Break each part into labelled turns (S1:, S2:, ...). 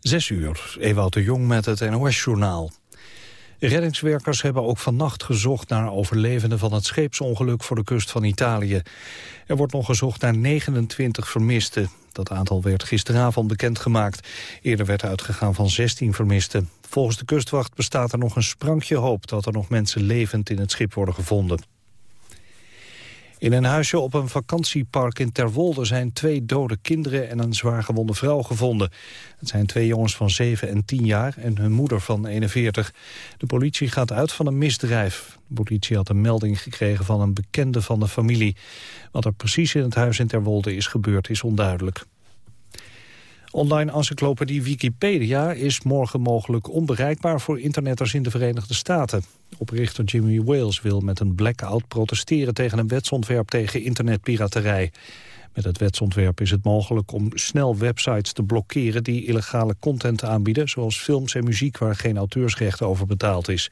S1: Zes uur, Ewout de Jong met het NOS-journaal. Reddingswerkers hebben ook vannacht gezocht naar overlevenden van het scheepsongeluk voor de kust van Italië. Er wordt nog gezocht naar 29 vermisten. Dat aantal werd gisteravond bekendgemaakt. Eerder werd uitgegaan van 16 vermisten. Volgens de kustwacht bestaat er nog een sprankje hoop dat er nog mensen levend in het schip worden gevonden. In een huisje op een vakantiepark in Terwolde zijn twee dode kinderen en een zwaargewonde vrouw gevonden. Het zijn twee jongens van 7 en 10 jaar en hun moeder van 41. De politie gaat uit van een misdrijf. De politie had een melding gekregen van een bekende van de familie. Wat er precies in het huis in Terwolde is gebeurd is onduidelijk. Online encyclopedie Wikipedia is morgen mogelijk onbereikbaar voor internetters in de Verenigde Staten. Oprichter Jimmy Wales wil met een blackout protesteren tegen een wetsontwerp tegen internetpiraterij. Met het wetsontwerp is het mogelijk om snel websites te blokkeren die illegale content aanbieden, zoals films en muziek waar geen auteursrecht over betaald is.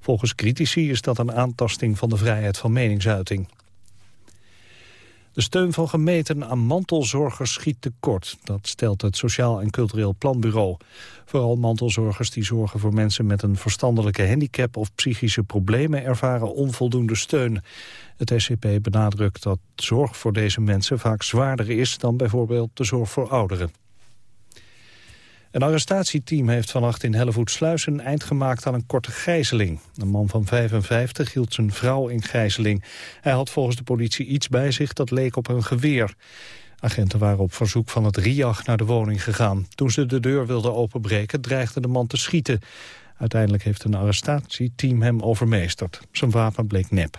S1: Volgens critici is dat een aantasting van de vrijheid van meningsuiting. De steun van gemeenten aan mantelzorgers schiet tekort. Dat stelt het Sociaal en Cultureel Planbureau. Vooral mantelzorgers die zorgen voor mensen met een verstandelijke handicap of psychische problemen ervaren onvoldoende steun. Het SCP benadrukt dat zorg voor deze mensen vaak zwaarder is dan bijvoorbeeld de zorg voor ouderen. Een arrestatieteam heeft vannacht in Hellevoetsluis een eind gemaakt aan een korte gijzeling. Een man van 55 hield zijn vrouw in gijzeling. Hij had volgens de politie iets bij zich dat leek op een geweer. Agenten waren op verzoek van het RIAG naar de woning gegaan. Toen ze de deur wilden openbreken dreigde de man te schieten. Uiteindelijk heeft een arrestatieteam hem overmeesterd. Zijn wapen bleek nep.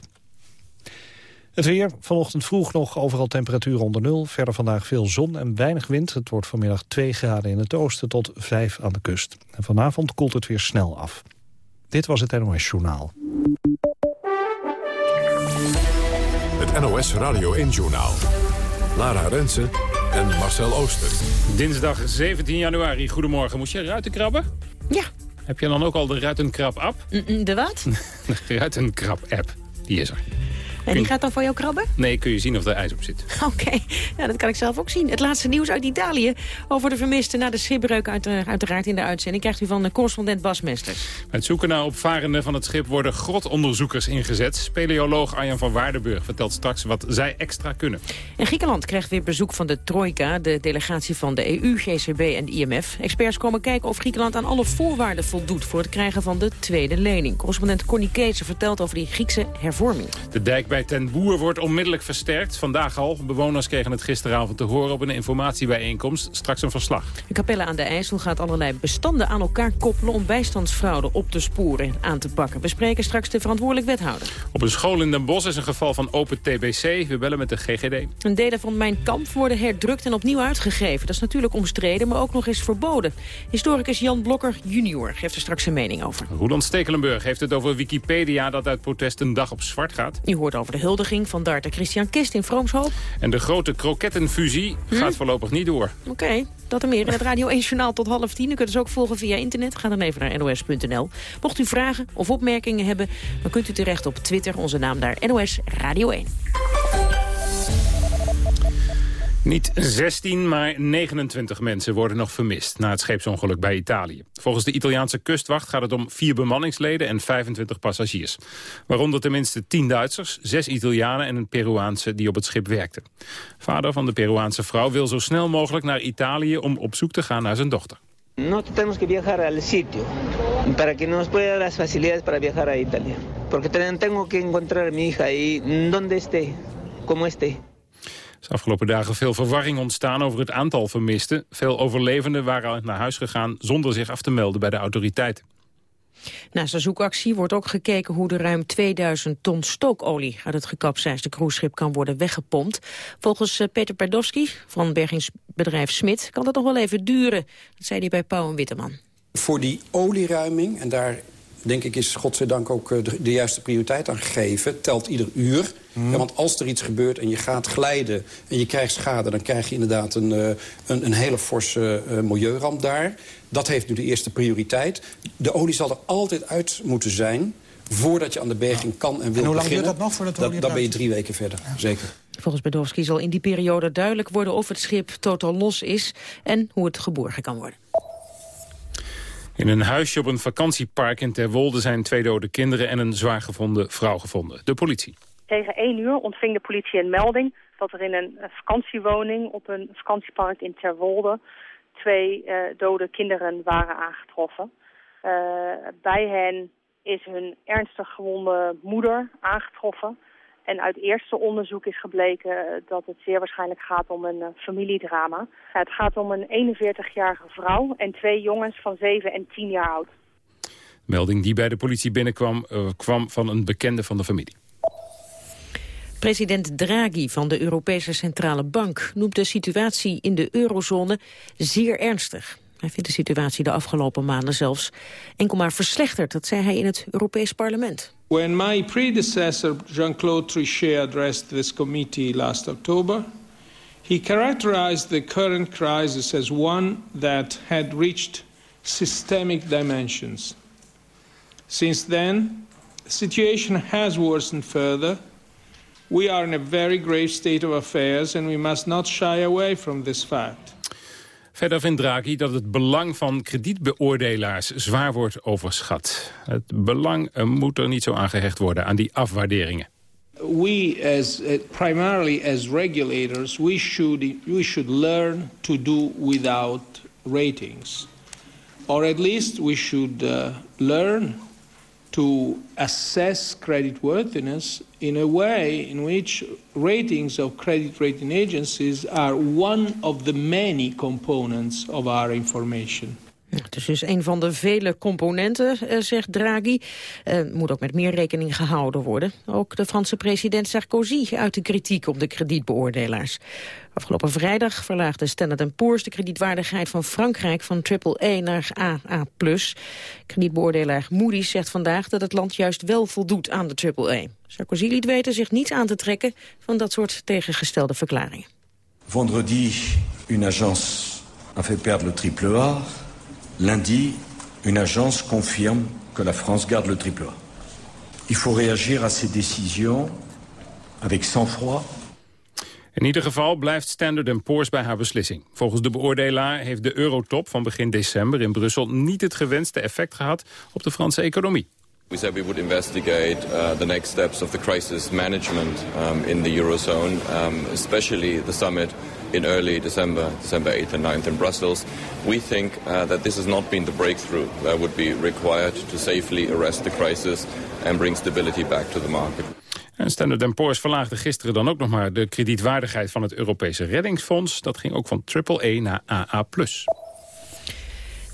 S1: Het weer, vanochtend vroeg nog overal temperatuur onder nul. Verder vandaag veel zon en weinig wind. Het wordt vanmiddag 2 graden in het oosten tot 5 aan de kust. En vanavond koelt het weer snel af. Dit was het NOS Journaal.
S2: Het NOS Radio 1 Journaal. Lara Rensen en Marcel Ooster.
S3: Dinsdag 17 januari. Goedemorgen. Moest je ruiten krabben?
S4: Ja.
S3: Heb je dan ook al de ruitenkrab-app?
S4: De wat?
S3: de ruitenkrab-app. Die is er.
S4: En die gaat dan voor jou krabben?
S3: Nee, kun je zien of er ijs op zit.
S4: Oké, ja, dat kan ik zelf ook zien. Het laatste nieuws uit Italië over de vermisten na de schipbreuk uit, uh, uiteraard in de uitzending krijgt u van de correspondent Bas Mesters.
S3: Bij het zoeken naar opvarenden van het schip worden grotonderzoekers ingezet. Speleoloog Arjan van Waardenburg vertelt straks wat zij extra kunnen.
S4: En Griekenland krijgt weer bezoek van de Trojka, de delegatie van de EU, GCB en IMF. Experts komen kijken of Griekenland aan alle voorwaarden voldoet voor het krijgen van de tweede lening. Correspondent Connie Kees vertelt over die Griekse hervorming.
S3: De dijk bij Ten Boer wordt onmiddellijk versterkt. Vandaag al. Bewoners kregen het gisteravond te horen op een informatiebijeenkomst. Straks een verslag.
S4: De Capelle aan de IJssel gaat allerlei bestanden aan elkaar koppelen... om bijstandsfraude op te sporen aan te pakken. We spreken straks de verantwoordelijk wethouder.
S3: Op een school in Den Bosch is een geval van open TBC. We bellen met de GGD.
S4: Een delen van Mijn Kamp worden herdrukt en opnieuw uitgegeven. Dat is natuurlijk omstreden, maar ook nog eens verboden. Historicus Jan Blokker junior geeft er straks zijn mening over.
S3: Roland Stekelenburg heeft het over Wikipedia... dat uit protest een dag op zwart gaat.
S4: U hoort over de huldiging van darter Christian Kist in Vroomshoop.
S3: En de grote krokettenfusie hm? gaat voorlopig niet door.
S4: Oké, dat en meer in het Radio 1 Journaal tot half tien. U kunt ons ook volgen via internet. Ga dan even naar nos.nl. Mocht u vragen of opmerkingen hebben, dan kunt u terecht op Twitter. Onze naam daar NOS Radio 1.
S3: Niet 16, maar 29 mensen worden nog vermist na het scheepsongeluk bij Italië. Volgens de Italiaanse kustwacht gaat het om vier bemanningsleden en 25 passagiers. Waaronder tenminste 10 Duitsers, 6 Italianen en een Peruaanse die op het schip werkte. Vader van de Peruaanse vrouw wil zo snel mogelijk naar Italië om op zoek te gaan naar zijn dochter.
S5: Nosotros tenemos que viajar al sitio para que nos pueda las facilidades para viajar a Italia. Porque tengo que encontrar mi hija y esté, esté
S3: is afgelopen dagen veel verwarring ontstaan over het aantal vermisten. Veel overlevenden waren naar huis gegaan zonder zich af te melden bij de autoriteiten.
S4: Naast de zoekactie wordt ook gekeken hoe de ruim 2000 ton stookolie uit het gekapseisde cruiseschip kan worden weggepompt. Volgens eh, Peter Perdowski van bergingsbedrijf Smit kan dat nog wel even duren. Dat zei hij bij Pauw en Witteman.
S6: Voor die olieruiming, en daar denk ik is godzijdank ook eh, de, de, juiste prioriteit aan gegeven. Telt ieder uur. Ja, want als er iets gebeurt en je gaat glijden en je krijgt schade... dan krijg je inderdaad een, eh, een, een hele forse uh, milieuramp daar. Dat heeft nu de eerste prioriteit. De olie zal er altijd uit moeten zijn voordat je aan de berging kan en wil
S7: en hoe lang
S6: beginnen.
S7: duurt dat nog voordat
S6: dat, Dan ben je drie weken verder, zeker.
S4: Volgens Bedowski zal in die periode duidelijk worden of het schip totaal los is... en hoe het geborgen kan worden.
S3: In een huisje op een vakantiepark in Terwolde zijn twee dode kinderen en een zwaar gevonden vrouw gevonden. De politie.
S7: Tegen één uur ontving de politie een melding dat er in een vakantiewoning op een vakantiepark in Terwolde twee uh, dode kinderen waren aangetroffen. Uh, bij hen is hun ernstig gewonde moeder aangetroffen. En uit eerste onderzoek is gebleken dat het zeer waarschijnlijk gaat om een uh, familiedrama. Het gaat om een 41-jarige vrouw en twee jongens van 7 en 10 jaar oud.
S3: Melding die bij de politie binnenkwam kwam van een bekende van de familie.
S4: President Draghi van de Europese Centrale Bank noemt de situatie in de eurozone zeer ernstig. Hij vindt de situatie de afgelopen maanden zelfs enkel maar verslechterd. Dat zei hij in het Europees Parlement.
S8: When my predecessor Jean-Claude Trichet addressed this committee last October, he characterized the current crisis as one that had reached systemic dimensions. Since then, the situation has worsened further. We are in a very grave state of affairs and we must not shy away from this fact.
S3: Verder vindt Draghi dat het belang van kredietbeoordelaars zwaar wordt overschat. Het belang eh, moet er niet zo aangehecht worden aan die afwaarderingen.
S8: We as uh, primarily as regulators we should we should learn to do without ratings. Or at least we should uh, learn to assess creditworthiness in a way in which ratings of credit rating agencies are one of the many components of our information.
S4: Het is dus een van de vele componenten, eh, zegt Draghi. Uh, moet ook met meer rekening gehouden worden. Ook de Franse president Sarkozy uit de kritiek op de kredietbeoordelaars. Afgelopen vrijdag verlaagde Standard Poor's de kredietwaardigheid van Frankrijk van AAA naar AA+. Kredietbeoordelaar Moody's zegt vandaag dat het land juist wel voldoet aan de AAA. Sarkozy liet weten zich niets aan te trekken van dat soort tegengestelde verklaringen.
S9: Vendredi, une agence a fait perdre le triple A. Lundi, une agence confirme que la France garde le triple A. Il faut réagir à ces décisions avec sang-froid.
S3: In ieder geval blijft Standard Poor's bij haar beslissing. Volgens de beoordelaar heeft de eurotop van begin december in Brussel niet het gewenste effect gehad op de Franse economie.
S10: We said we would investigate uh, the next steps of the crisis management um, in the eurozone, um, especially the summit in early December, December 8th and 9th in Brussels. We think uh, that this has not been the breakthrough that would be required to safely arrest the crisis and bring stability back to the market.
S3: En Standard Poor's verlaagde gisteren dan ook nog maar de kredietwaardigheid van het Europese reddingsfonds. Dat ging ook van AAA naar AA+.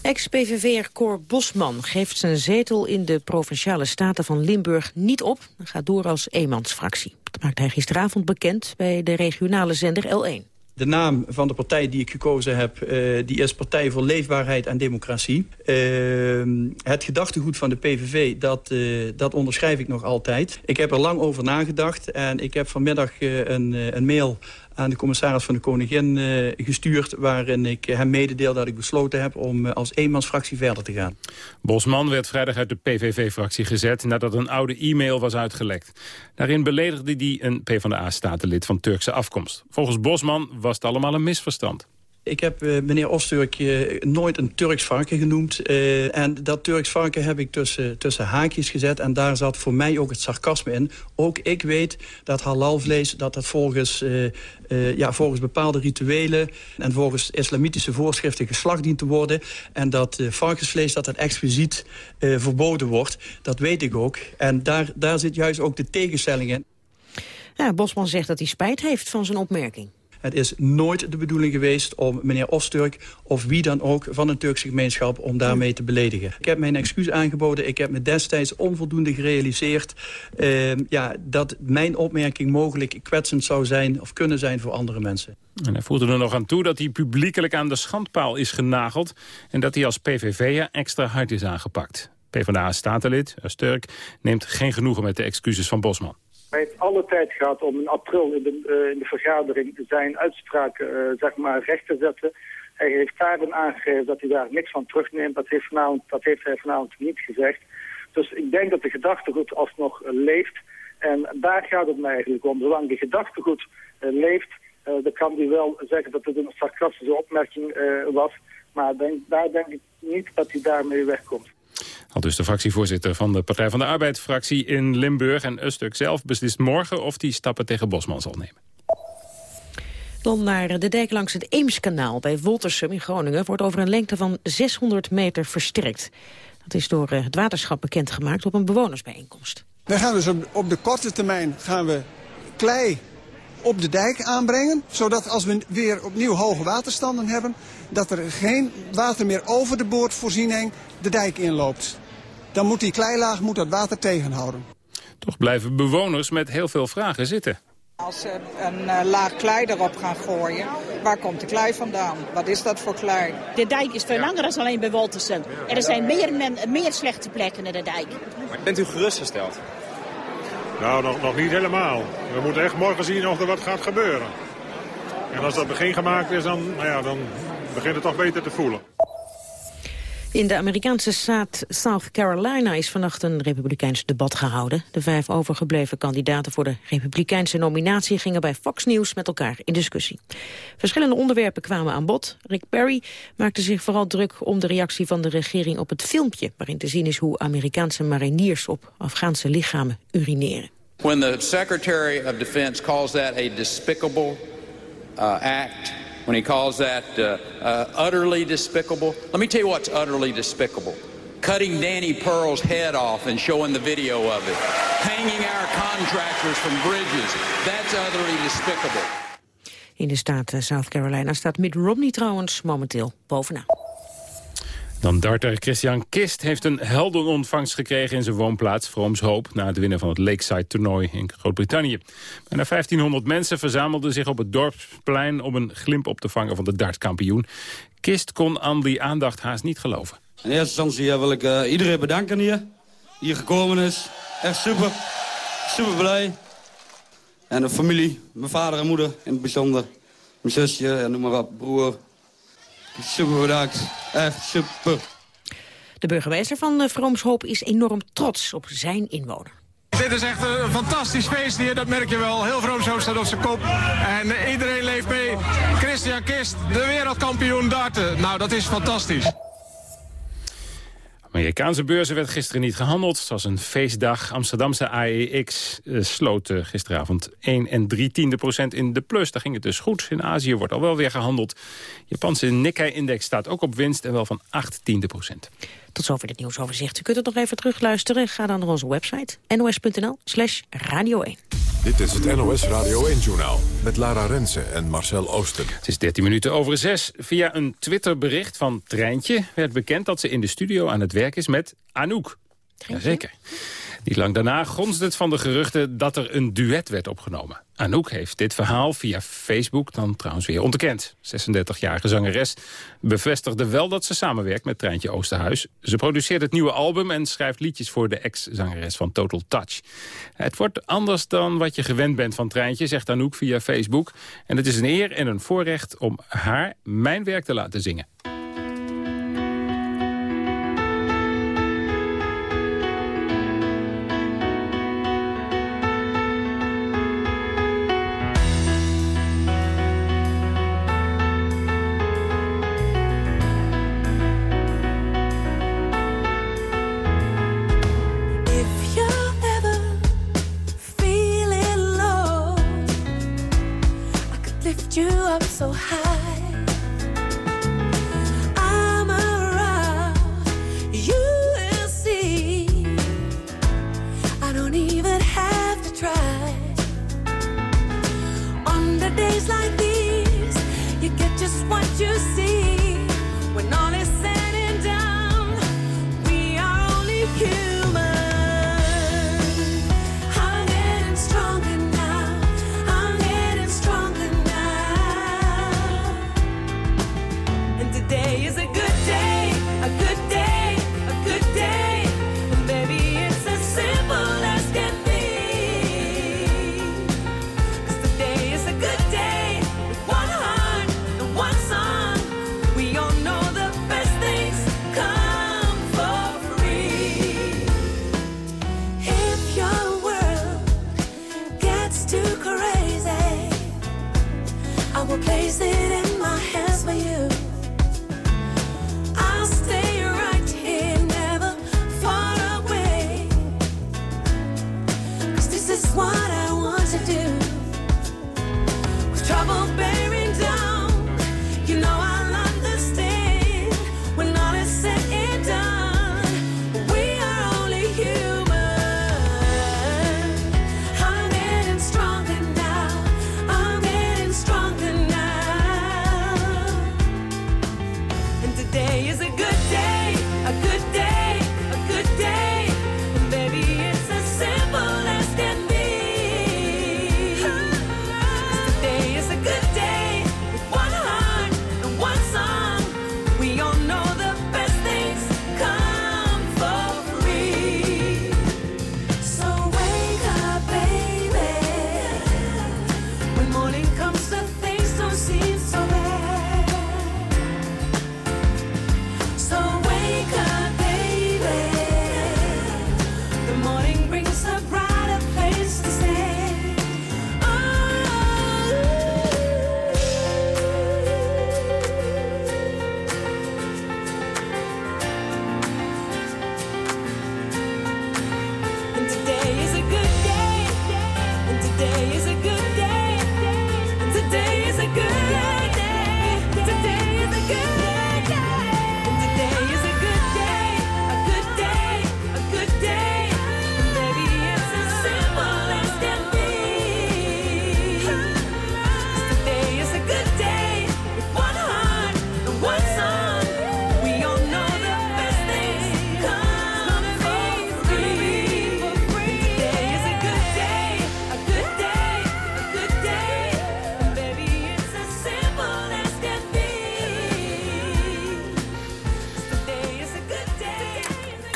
S4: Ex-PVV'er Cor Bosman geeft zijn zetel in de Provinciale Staten van Limburg niet op. Hij gaat door als eenmansfractie. Dat maakte hij gisteravond bekend bij de regionale zender L1.
S11: De naam van de partij die ik gekozen heb, uh, die is Partij voor Leefbaarheid en Democratie. Uh, het gedachtegoed van de PVV, dat, uh, dat onderschrijf ik nog altijd. Ik heb er lang over nagedacht en ik heb vanmiddag een, een mail aan de commissaris van de Koningin uh, gestuurd... waarin ik hem mededeel dat ik besloten heb om uh, als eenmansfractie verder te gaan.
S3: Bosman werd vrijdag uit de PVV-fractie gezet... nadat een oude e-mail was uitgelekt. Daarin beledigde hij een PvdA-statenlid van Turkse afkomst. Volgens Bosman was het allemaal een misverstand.
S11: Ik heb uh, meneer Osturk uh, nooit een Turks varken genoemd. Uh, en dat Turks varken heb ik tussen, tussen haakjes gezet. En daar zat voor mij ook het sarcasme in. Ook ik weet dat halalvlees, dat dat volgens, ja, volgens bepaalde rituelen... en volgens islamitische voorschriften geslacht dient te worden. En dat varkensvlees, dat dat expliciet verboden wordt. Dat weet ik ook. En daar, daar zit juist ook de tegenstelling in.
S4: Ja, Bosman zegt dat hij spijt heeft van zijn opmerking.
S11: Het is nooit de bedoeling geweest om meneer Osturk of wie dan ook van een Turkse gemeenschap om daarmee te beledigen. Ik heb mijn excuus aangeboden. Ik heb me destijds onvoldoende gerealiseerd uh, ja, dat mijn opmerking mogelijk kwetsend zou zijn of kunnen zijn voor andere mensen.
S3: En hij voegde er nog aan toe dat hij publiekelijk aan de schandpaal is genageld en dat hij als PVV'er extra hard is aangepakt. PvdA-statenlid, Sturk, neemt geen genoegen met de excuses van Bosman.
S12: Hij heeft alle tijd gehad om in april in de, uh, in de vergadering zijn uitspraak uh, zeg maar recht te zetten. Hij heeft daarin aangegeven dat hij daar niks van terugneemt. Dat heeft, vanavond, dat heeft hij vanavond niet gezegd. Dus ik denk dat de gedachtegoed alsnog uh, leeft. En daar gaat het mij eigenlijk om. Zolang de gedachtegoed leeft, dan kan hij wel zeggen dat het een sarcastische opmerking was. Maar daar denk ik niet dat hij daarmee wegkomt.
S3: Al dus de fractievoorzitter van de Partij van de Arbeid-fractie in Limburg. En Ustuk zelf beslist morgen of hij stappen tegen Bosman zal nemen.
S4: Dan naar de dijk langs het Eemskanaal bij Woltersum in Groningen... wordt over een lengte van 600 meter versterkt. Dat is door eh, het waterschap bekendgemaakt op een bewonersbijeenkomst.
S13: We gaan dus op, op de korte termijn gaan we klei op de dijk aanbrengen. Zodat als we weer opnieuw hoge waterstanden hebben... dat er geen water meer over de boordvoorziening de dijk inloopt. Dan moet die kleilaag moet dat water tegenhouden.
S3: Toch blijven bewoners met heel veel vragen zitten.
S14: Als ze een uh, laag klei erop gaan gooien, waar komt de klei vandaan? Wat is dat voor klei?
S15: De dijk is veel langer dan alleen bij Woltersen. Er zijn meer, meer slechte plekken in de dijk.
S16: Maar bent u gerustgesteld?
S17: Nou, nog, nog niet helemaal. We moeten echt morgen zien of er wat gaat gebeuren. En als dat begin gemaakt is, dan, nou ja, dan begint het toch beter te voelen.
S4: In de Amerikaanse staat South Carolina is vannacht een republikeins debat gehouden. De vijf overgebleven kandidaten voor de republikeinse nominatie gingen bij Fox News met elkaar in discussie. Verschillende onderwerpen kwamen aan bod. Rick Perry maakte zich vooral druk om de reactie van de regering op het filmpje... waarin te zien is hoe Amerikaanse mariniers op Afghaanse lichamen urineren.
S18: When the Secretary of Defense calls that a despicable uh, act when he calls that uh, uh, utterly despicable. Let me tell you what's utterly despicable. Cutting Danny Pearl's head off and showing the video of it. Hanging our contractors from bridges. That's utterly despicable.
S4: In de staat uh, South Carolina staat Mitt Romney trouwens momenteel bovenaan.
S3: Dan darter Christian Kist heeft een heldenontvangst gekregen in zijn woonplaats Vroomshoop na het winnen van het Lakeside-toernooi in Groot-Brittannië. Bijna 1500 mensen verzamelden zich op het dorpsplein om een glimp op te vangen van de dartkampioen. Kist kon aan die aandacht haast niet geloven.
S19: In eerste instantie wil ik uh, iedereen bedanken hier, hier gekomen is. Echt super, super blij. En de familie, mijn vader en moeder in het bijzonder. Mijn zusje en noem maar op, broer, Super bedankt. Echt super.
S4: De burgemeester van Vroomshoop is enorm trots op zijn inwoner.
S20: Dit is echt een fantastisch feest hier, dat merk je wel. Heel Vroomshoop staat op zijn kop en iedereen leeft mee. Christian Kist, de wereldkampioen darten. Nou, dat is fantastisch.
S3: Amerikaanse beurzen werd gisteren niet gehandeld. Het was een feestdag. Amsterdamse AEX uh, sloot uh, gisteravond 1 en 3 tiende procent in de plus. Daar ging het dus goed. In Azië wordt al wel weer gehandeld. Japanse Nikkei-index staat ook op winst en wel van 8 tiende procent.
S4: Tot zover dit nieuwsoverzicht. U kunt het nog even terugluisteren. Ga dan naar onze website nos.nl slash radio 1.
S2: Dit is het NOS Radio 1-journaal met Lara Rensen en Marcel Oosten.
S3: Het is 13 minuten over 6. Via een Twitterbericht van Treintje werd bekend dat ze in de studio aan het werk is met Anouk. Jazeker. Niet lang daarna gonst het van de geruchten dat er een duet werd opgenomen. Anouk heeft dit verhaal via Facebook dan trouwens weer ontkend. 36-jarige zangeres bevestigde wel dat ze samenwerkt met Treintje Oosterhuis. Ze produceert het nieuwe album en schrijft liedjes voor de ex-zangeres van Total Touch. Het wordt anders dan wat je gewend bent van Treintje, zegt Anouk via Facebook. En het is een eer en een voorrecht om haar mijn werk te laten zingen.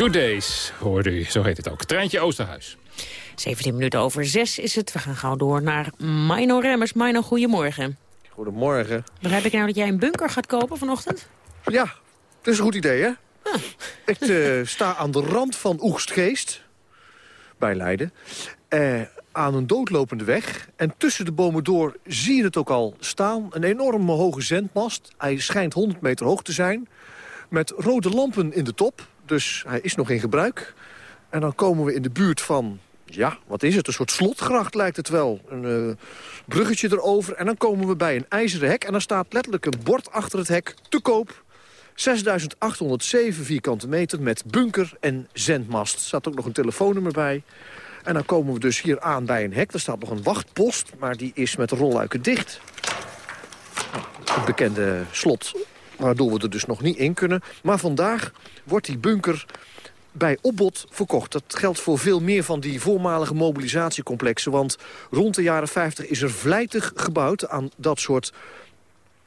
S21: Good
S3: Days, hoorde u. Zo heet het ook. Treintje Oosterhuis.
S4: 17 minuten over 6 is het. We gaan gauw door naar Mino Remmers. Mino, goedemorgen.
S22: Goedemorgen.
S4: Begrijp ik nou dat jij een bunker gaat kopen vanochtend?
S22: Ja, dat is een goed idee, hè? Ik eh, sta aan de rand van Oegstgeest, bij Leiden, eh, aan een doodlopende weg. En tussen de bomen door zie je het ook al staan. Een enorme hoge zendmast. Hij schijnt 100 meter hoog te zijn. Met rode lampen in de top. Dus hij is nog in gebruik. En dan komen we in de buurt van... Ja, wat is het? Een soort slotgracht lijkt het wel. Een eh, bruggetje erover. En dan komen we bij een ijzeren hek. En dan staat letterlijk een bord achter het hek. Te koop. 6.807 vierkante meter met bunker en zendmast. Er staat ook nog een telefoonnummer bij. En dan komen we dus hier aan bij een hek. Er staat nog een wachtpost, maar die is met rolluiken dicht. Nou, Het bekende slot, waardoor we er dus nog niet in kunnen. Maar vandaag wordt die bunker bij opbod verkocht. Dat geldt voor veel meer van die voormalige mobilisatiecomplexen. Want rond de jaren 50 is er vlijtig gebouwd aan dat soort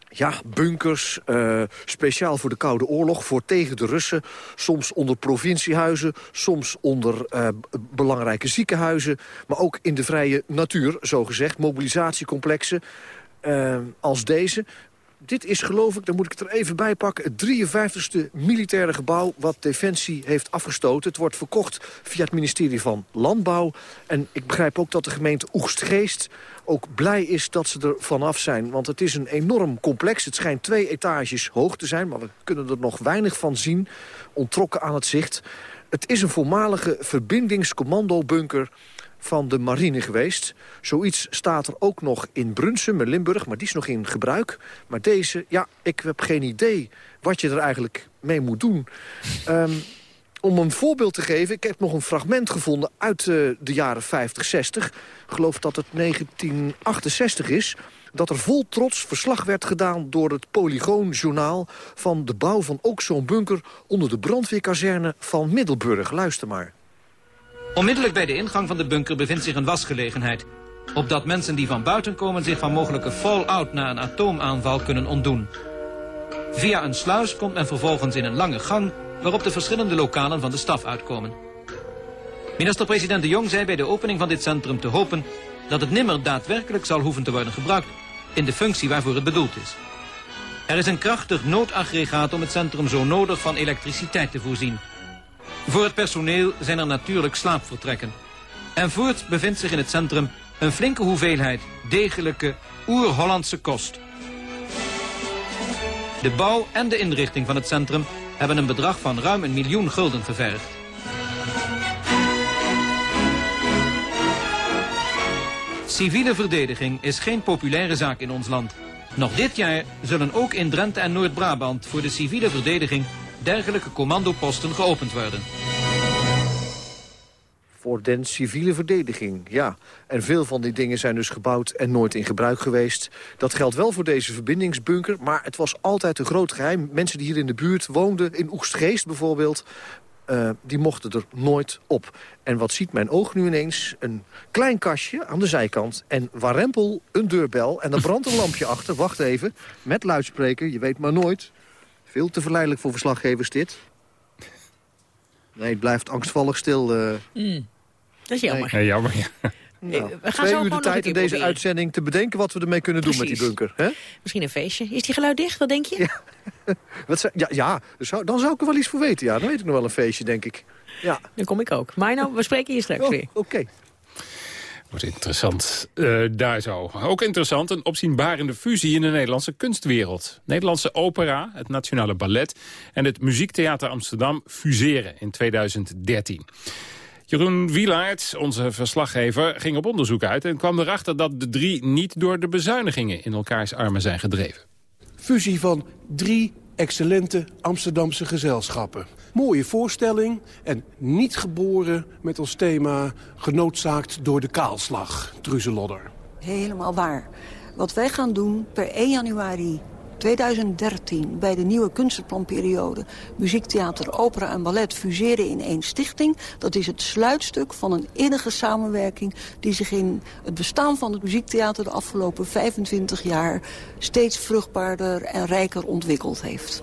S22: ja, bunkers, eh, speciaal voor de Koude Oorlog, voor tegen de Russen. Soms onder provinciehuizen, soms onder eh, belangrijke ziekenhuizen. Maar ook in de vrije natuur, zogezegd, mobilisatiecomplexen eh, als deze. Dit is geloof ik, dan moet ik het er even bij pakken... het 53ste militaire gebouw wat Defensie heeft afgestoten. Het wordt verkocht via het ministerie van Landbouw. En ik begrijp ook dat de gemeente Oegstgeest ook blij is dat ze er vanaf zijn. Want het is een enorm complex. Het schijnt twee etages hoog te zijn, maar we kunnen er nog weinig van zien. Ontrokken aan het zicht. Het is een voormalige verbindingscommando-bunker van de marine geweest. Zoiets staat er ook nog in Brunsum, in Limburg, maar die is nog in gebruik. Maar deze, ja, ik heb geen idee wat je er eigenlijk mee moet doen. Ehm, om een voorbeeld te geven, ik heb nog een fragment gevonden uit eh, de jaren 50, 60. Ik geloof dat het 1968 is dat er vol trots verslag werd gedaan door het Polygoonjournaal... van de bouw van ook zo'n bunker onder de brandweerkazerne van Middelburg. Luister maar.
S23: Onmiddellijk bij de ingang van de bunker bevindt zich een wasgelegenheid. Opdat mensen die van buiten komen zich van mogelijke fallout na een atoomaanval kunnen ontdoen. Via een sluis komt men vervolgens in een lange gang waarop de verschillende lokalen van de staf uitkomen. Minister-president De Jong zei bij de opening van dit centrum te hopen dat het nimmer daadwerkelijk zal hoeven te worden gebruikt in de functie waarvoor het bedoeld is. Er is een krachtig noodaggregaat om het centrum zo nodig van elektriciteit te voorzien. Voor het personeel zijn er natuurlijk slaapvertrekken. En voorts bevindt zich in het centrum een flinke hoeveelheid degelijke, oer-Hollandse kost. De bouw en de inrichting van het centrum hebben een bedrag van ruim een miljoen gulden ververgd. Civiele verdediging is geen populaire zaak in ons land. Nog dit jaar zullen ook in Drenthe en Noord-Brabant voor de civiele verdediging dergelijke commandoposten geopend.
S22: Voor den civiele verdediging, ja. En veel van die dingen zijn dus gebouwd en nooit in gebruik geweest. Dat geldt wel voor deze verbindingsbunker, maar het was altijd een groot geheim. Mensen die hier in de buurt woonden, in Oegstgeest bijvoorbeeld... eh, die mochten er nooit op. En wat ziet mijn oog nu ineens? Een klein kastje aan de zijkant. En warempel, een deurbel en er brandt een lampje achter. Wacht even, met luidspreker, je weet maar nooit. Veel te verleidelijk voor verslaggevers dit. Nee, het blijft angstvallig stil. eh.
S4: Mm, dat is jammer.
S3: Ja, jammer, ja.
S4: Nee, we gaan
S22: Twee
S4: zo
S22: uur de tijd in deze
S4: proberen.
S22: uitzending te bedenken wat we ermee kunnen doen met die bunker. Hè?
S4: Misschien een feestje. Is die geluid dicht? Wat denk je?
S22: Wat zou- ja, ja dus zou- dan zou ik er wel iets voor weten. Ja, dan weet ik nog wel een feestje, denk ik. Ja.
S4: Dan kom ik ook. Maar nou, we spreken hier straks
S22: Oh,
S4: weer.
S22: Oké.
S3: Wordt interessant eh, daar zo. Ook interessant, een opzienbarende fusie in de Nederlandse kunstwereld. Nederlandse opera, het Nationale Ballet en het Muziektheater Amsterdam fuseren in 2013. Jeroen Wielaert, onze verslaggever, ging op onderzoek uit... en kwam erachter dat de drie niet door de bezuinigingen in elkaars armen zijn gedreven.
S24: Fusie van drie excellente Amsterdamse gezelschappen. Mooie voorstelling en niet geboren met als thema... genoodzaakt door de kaalslag, Truzelodder.
S25: Helemaal waar. Wat wij gaan doen per 1 januari 2013 bij de nieuwe kunstenplanperiode... muziektheater, opera en ballet fuseren in één stichting... dat is het sluitstuk van een innige samenwerking... die zich in het bestaan van het muziektheater de afgelopen 25 jaar... steeds vruchtbaarder en rijker ontwikkeld heeft.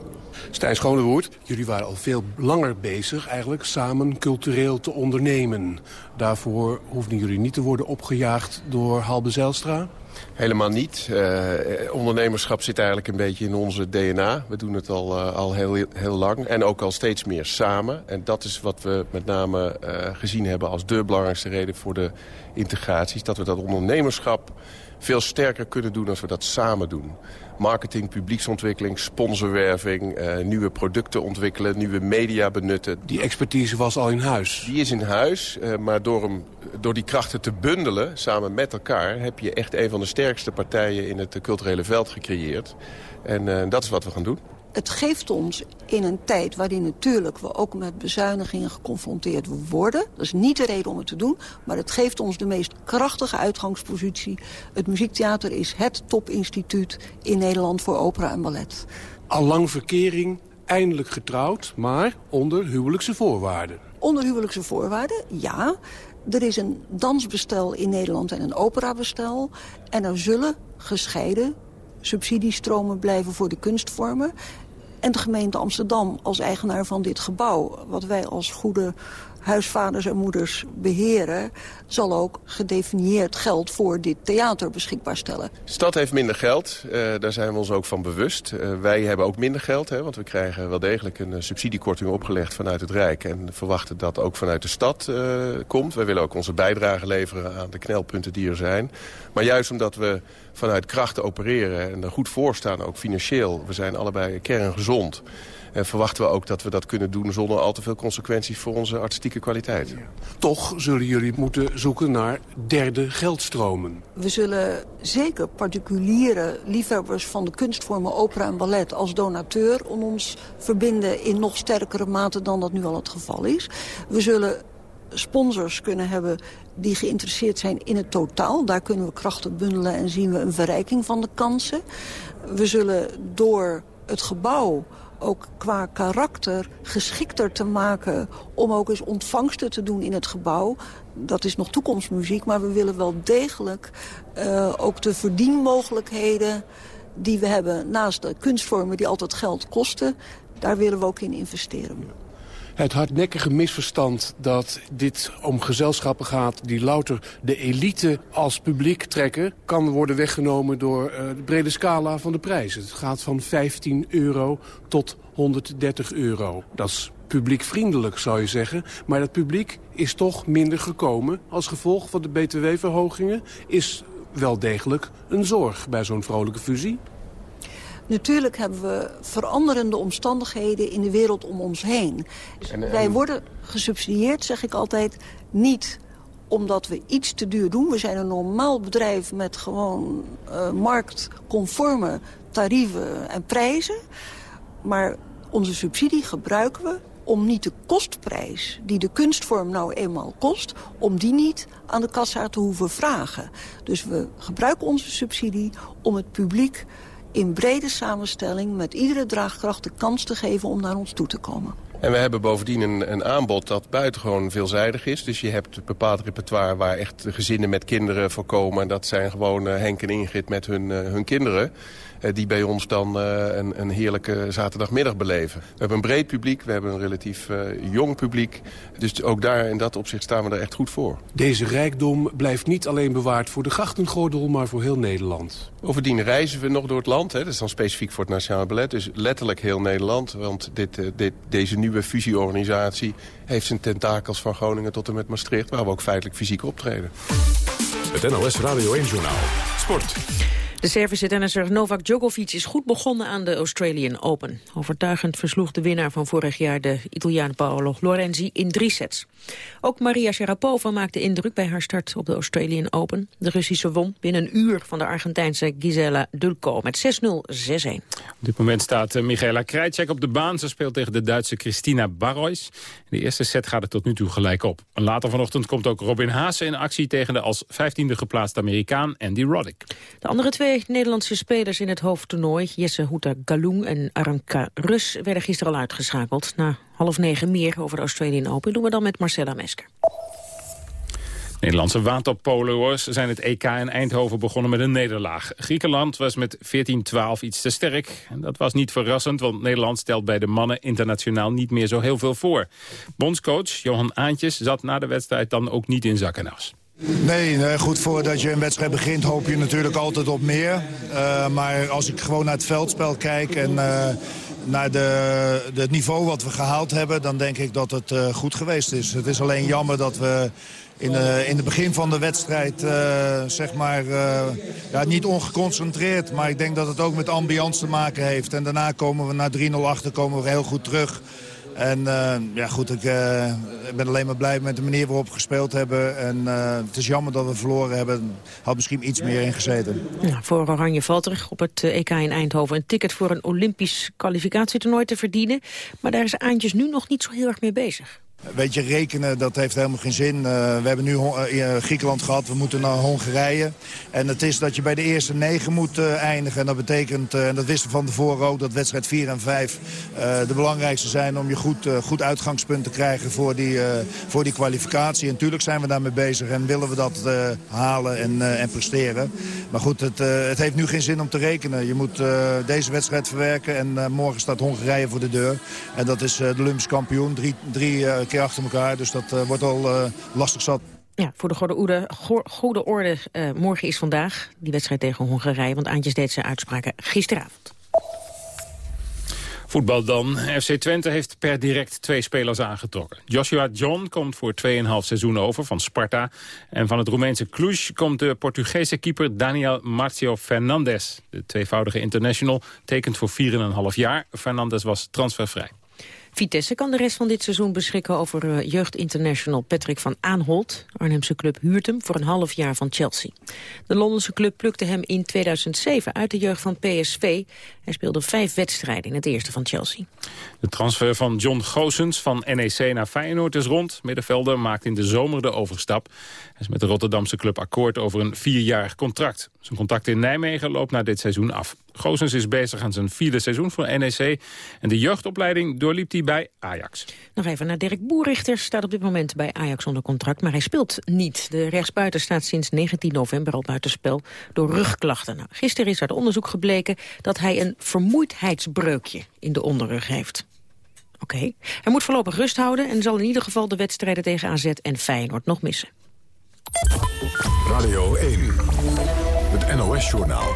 S24: Stijn Schonewoord, jullie waren al veel langer bezig eigenlijk samen cultureel te ondernemen. Daarvoor hoefden jullie niet te worden opgejaagd door Halbe Zijlstra?
S26: Helemaal niet. Eh, ondernemerschap zit eigenlijk een beetje in onze DNA. We doen het al, eh, al heel, heel lang en ook al steeds meer samen. En dat is wat we met name eh, gezien hebben als de belangrijkste reden voor de integraties. Dat we dat ondernemerschap veel sterker kunnen doen als we dat samen doen. Marketing, publieksontwikkeling, sponsorwerving, nieuwe producten ontwikkelen, nieuwe media benutten.
S24: Die expertise was al in huis.
S26: Die is in huis, maar door, hem, door die krachten te bundelen samen met elkaar... heb je echt een van de sterkste partijen in het culturele veld gecreëerd. En eh, dat is wat we gaan doen.
S25: Het geeft ons in een tijd waarin natuurlijk we ook met bezuinigingen geconfronteerd worden. Dat is niet de reden om het te doen, maar het geeft ons de meest krachtige uitgangspositie. Het muziektheater is het topinstituut in Nederland voor opera en ballet.
S24: Al lang verkering, eindelijk getrouwd, maar onder huwelijkse voorwaarden.
S25: Onder huwelijkse voorwaarden, ja. Er is een dansbestel in Nederland en een operabestel. En er zullen gescheiden subsidiestromen blijven voor de kunstvormen. En de gemeente Amsterdam als eigenaar van dit gebouw... wat wij als goede huisvaders en moeders beheren... zal ook gedefinieerd geld voor dit theater beschikbaar stellen.
S26: De stad heeft minder geld, eh, daar zijn we ons ook van bewust. Eh, wij hebben ook minder geld, hè, want we krijgen wel degelijk een eh, subsidiekorting opgelegd vanuit het Rijk. En verwachten dat ook vanuit de stad komt. Wij willen ook onze bijdrage leveren aan de knelpunten die er zijn. Maar juist omdat we vanuit krachten opereren en er goed voor staan, ook financieel. We zijn allebei kerngezond. En verwachten we ook dat we dat kunnen doen zonder al te veel consequenties voor onze artistieke kwaliteit.
S24: Toch zullen jullie moeten zoeken naar derde geldstromen.
S25: We zullen zeker particuliere liefhebbers van de kunstvormen opera en ballet als donateur om ons verbinden in nog sterkere mate dan dat nu al het geval is. We zullen sponsors kunnen hebben die geïnteresseerd zijn in het totaal. Daar kunnen we krachten bundelen en zien we een verrijking van de kansen. We zullen door het gebouw ook qua karakter geschikter te maken... om ook eens ontvangsten te doen in het gebouw. Dat is nog toekomstmuziek, maar we willen wel degelijk... Uh, ook de verdienmogelijkheden die we hebben naast de kunstvormen... die altijd geld kosten, daar willen we ook in investeren.
S24: Het hardnekkige misverstand dat dit om gezelschappen gaat... die louter de elite als publiek trekken... kan worden weggenomen door uh, de brede scala van de prijzen. Het gaat van 15 euro tot 130 euro. Dat is publiekvriendelijk, zou je zeggen. Maar dat publiek is toch minder gekomen. Als gevolg van de btw-verhogingen is wel degelijk een zorg bij zo'n vrolijke fusie.
S25: Natuurlijk hebben we veranderende omstandigheden in de wereld om ons heen. Dus en, en... Wij worden gesubsidieerd, zeg ik altijd, niet omdat we iets te duur doen. We zijn een normaal bedrijf met gewoon uh, marktconforme tarieven en prijzen. Maar onze subsidie gebruiken we om niet de kostprijs die de kunstvorm nou eenmaal kost... om die niet aan de kassa te hoeven vragen. Dus we gebruiken onze subsidie om het publiek in brede samenstelling... met iedere draagkracht de kans te geven om naar ons toe te komen.
S26: En we hebben bovendien een, een aanbod dat buitengewoon veelzijdig is. Dus je hebt een bepaald repertoire waar echt gezinnen met kinderen voor komen. En dat zijn gewoon eh, Henk en Ingrid met hun, eh, hun kinderen. Eh, die bij ons dan eh, een, een heerlijke zaterdagmiddag beleven. We hebben een breed publiek, we hebben een relatief eh, jong publiek. Dus ook daar in dat opzicht staan we er echt goed voor.
S24: Deze rijkdom blijft niet alleen bewaard voor de grachtengordel, maar voor heel Nederland.
S26: Bovendien reizen we nog door het land. Hè. Dat is dan specifiek voor het Nationaal Ballet. Dus letterlijk heel Nederland. Want dit, dit, deze nieuwe fusieorganisatie heeft zijn tentakels van Groningen tot en met Maastricht... waar we ook feitelijk fysiek optreden.
S2: Het NOS Radio 1-journaal. Sport.
S4: De Servische tennisser Novak Djokovic is goed begonnen aan de Australian Open. Overtuigend versloeg de winnaar van vorig jaar de Italiaan Paolo Lorenzi in drie sets. Ook Maria Sharapova maakte indruk bij haar start op de Australian Open. De Russische won binnen een uur van de Argentijnse Gisela Dulko met 6-0, 6-1.
S3: Op dit moment staat uh, Michaela Krajcek op de baan. Ze speelt tegen de Duitse Christina Barrois. In de eerste set gaat het tot nu toe gelijk op. En later vanochtend komt ook Robin Haase in actie... tegen de als vijftiende geplaatste Amerikaan Andy Roddick.
S4: De andere twee Nederlandse spelers in het hoofdtoernooi... Jesse Houta Galung en Aramka Rus werden gisteren al uitgeschakeld. Na half negen meer over de Australian Open doen we dan met Marcella Mesker.
S3: Nederlandse waterpolo'ers zijn het EK in Eindhoven begonnen met een nederlaag. Griekenland was met 14-12 iets te sterk. En dat was niet verrassend, want Nederland stelt bij de mannen internationaal niet meer zo heel veel voor. Bondscoach Johan Aantjes zat na de wedstrijd dan ook niet in zak en as.
S27: Nee, nee, goed, voordat je een wedstrijd begint hoop je natuurlijk altijd op meer. Uh, maar als ik gewoon naar het veldspel kijk en uh, naar de, het niveau wat we gehaald hebben... dan denk ik dat het uh, goed geweest is. Het is alleen jammer dat we in, in het begin van de wedstrijd, zeg maar, ja, niet ongeconcentreerd. Maar ik denk dat het ook met ambiance te maken heeft. En daarna komen we naar 3-0 achter, komen we heel goed terug. En uh, ja, goed, ik, uh, ik, ben alleen maar blij met de manier waarop we gespeeld hebben. En uh, het is jammer dat we verloren hebben. Had misschien iets meer in gezeten.
S4: Voor Oranje valt er op het EK in Eindhoven een ticket voor een Olympisch kwalificatietoernooi te verdienen. Maar daar is Aantjes nu nog niet zo heel erg mee bezig.
S27: Weet je, rekenen, dat heeft helemaal geen zin. Uh, we hebben nu uh, Griekenland gehad, we moeten naar Hongarije. En het is dat je bij de eerste negen moet eindigen. En dat betekent, en dat wisten we van tevoren ook, dat wedstrijd 4 en 5 de belangrijkste zijn... om je goed, goed uitgangspunt te krijgen voor die, voor die kwalificatie. En natuurlijk zijn we daarmee bezig en willen we dat halen en, en presteren. Maar goed, het, het heeft nu geen zin om te rekenen. Je moet deze wedstrijd verwerken en morgen staat Hongarije voor de deur. En dat is de Olympisch kampioen, drie, drie keer achter elkaar. Dus dat uh, wordt al uh, lastig zat.
S4: Ja, voor de goede orde, goede orde uh, morgen is vandaag die wedstrijd tegen Hongarije. Want Aantjes deed zijn uitspraken gisteravond.
S3: Voetbal dan. FC Twente heeft per direct twee spelers aangetrokken. Joshua John komt voor 2,5 seizoen over van Sparta. En van het Roemeense Cluj komt de Portugese keeper Daniel Marcio Fernandes. De tweevoudige international tekent voor 4,5 jaar. Fernandes was transfervrij.
S4: Vitesse kan de rest van dit seizoen beschikken over uh, jeugdinternational Patrick van Aanholt. Arnhemse club huurt hem voor een half jaar van Chelsea. De Londense club plukte hem in 2007 uit de jeugd van PSV. Hij speelde vijf wedstrijden in het eerste van Chelsea.
S3: De transfer van John Goossens van NEC naar Feyenoord is rond. Middenvelder maakt in de zomer de overstap. Hij is met de Rotterdamse club akkoord over een vierjarig contract. Zijn contract in Nijmegen loopt na dit seizoen af. Goossens is bezig aan zijn vierde seizoen voor NEC. En de jeugdopleiding doorliep hij bij Ajax.
S4: Nog even naar Dirk Boerichter. Staat op dit moment bij Ajax onder contract, maar hij speelt niet. De rechtsbuiten staat sinds 19 november al buitenspel door rugklachten. Nou, gisteren is uit onderzoek gebleken dat hij een vermoeidheidsbreukje in de onderrug heeft. Oké. Okay. Hij moet voorlopig rust houden en zal in ieder geval de wedstrijden tegen AZ en Feyenoord nog missen.
S2: Radio 1, het NOS-journaal.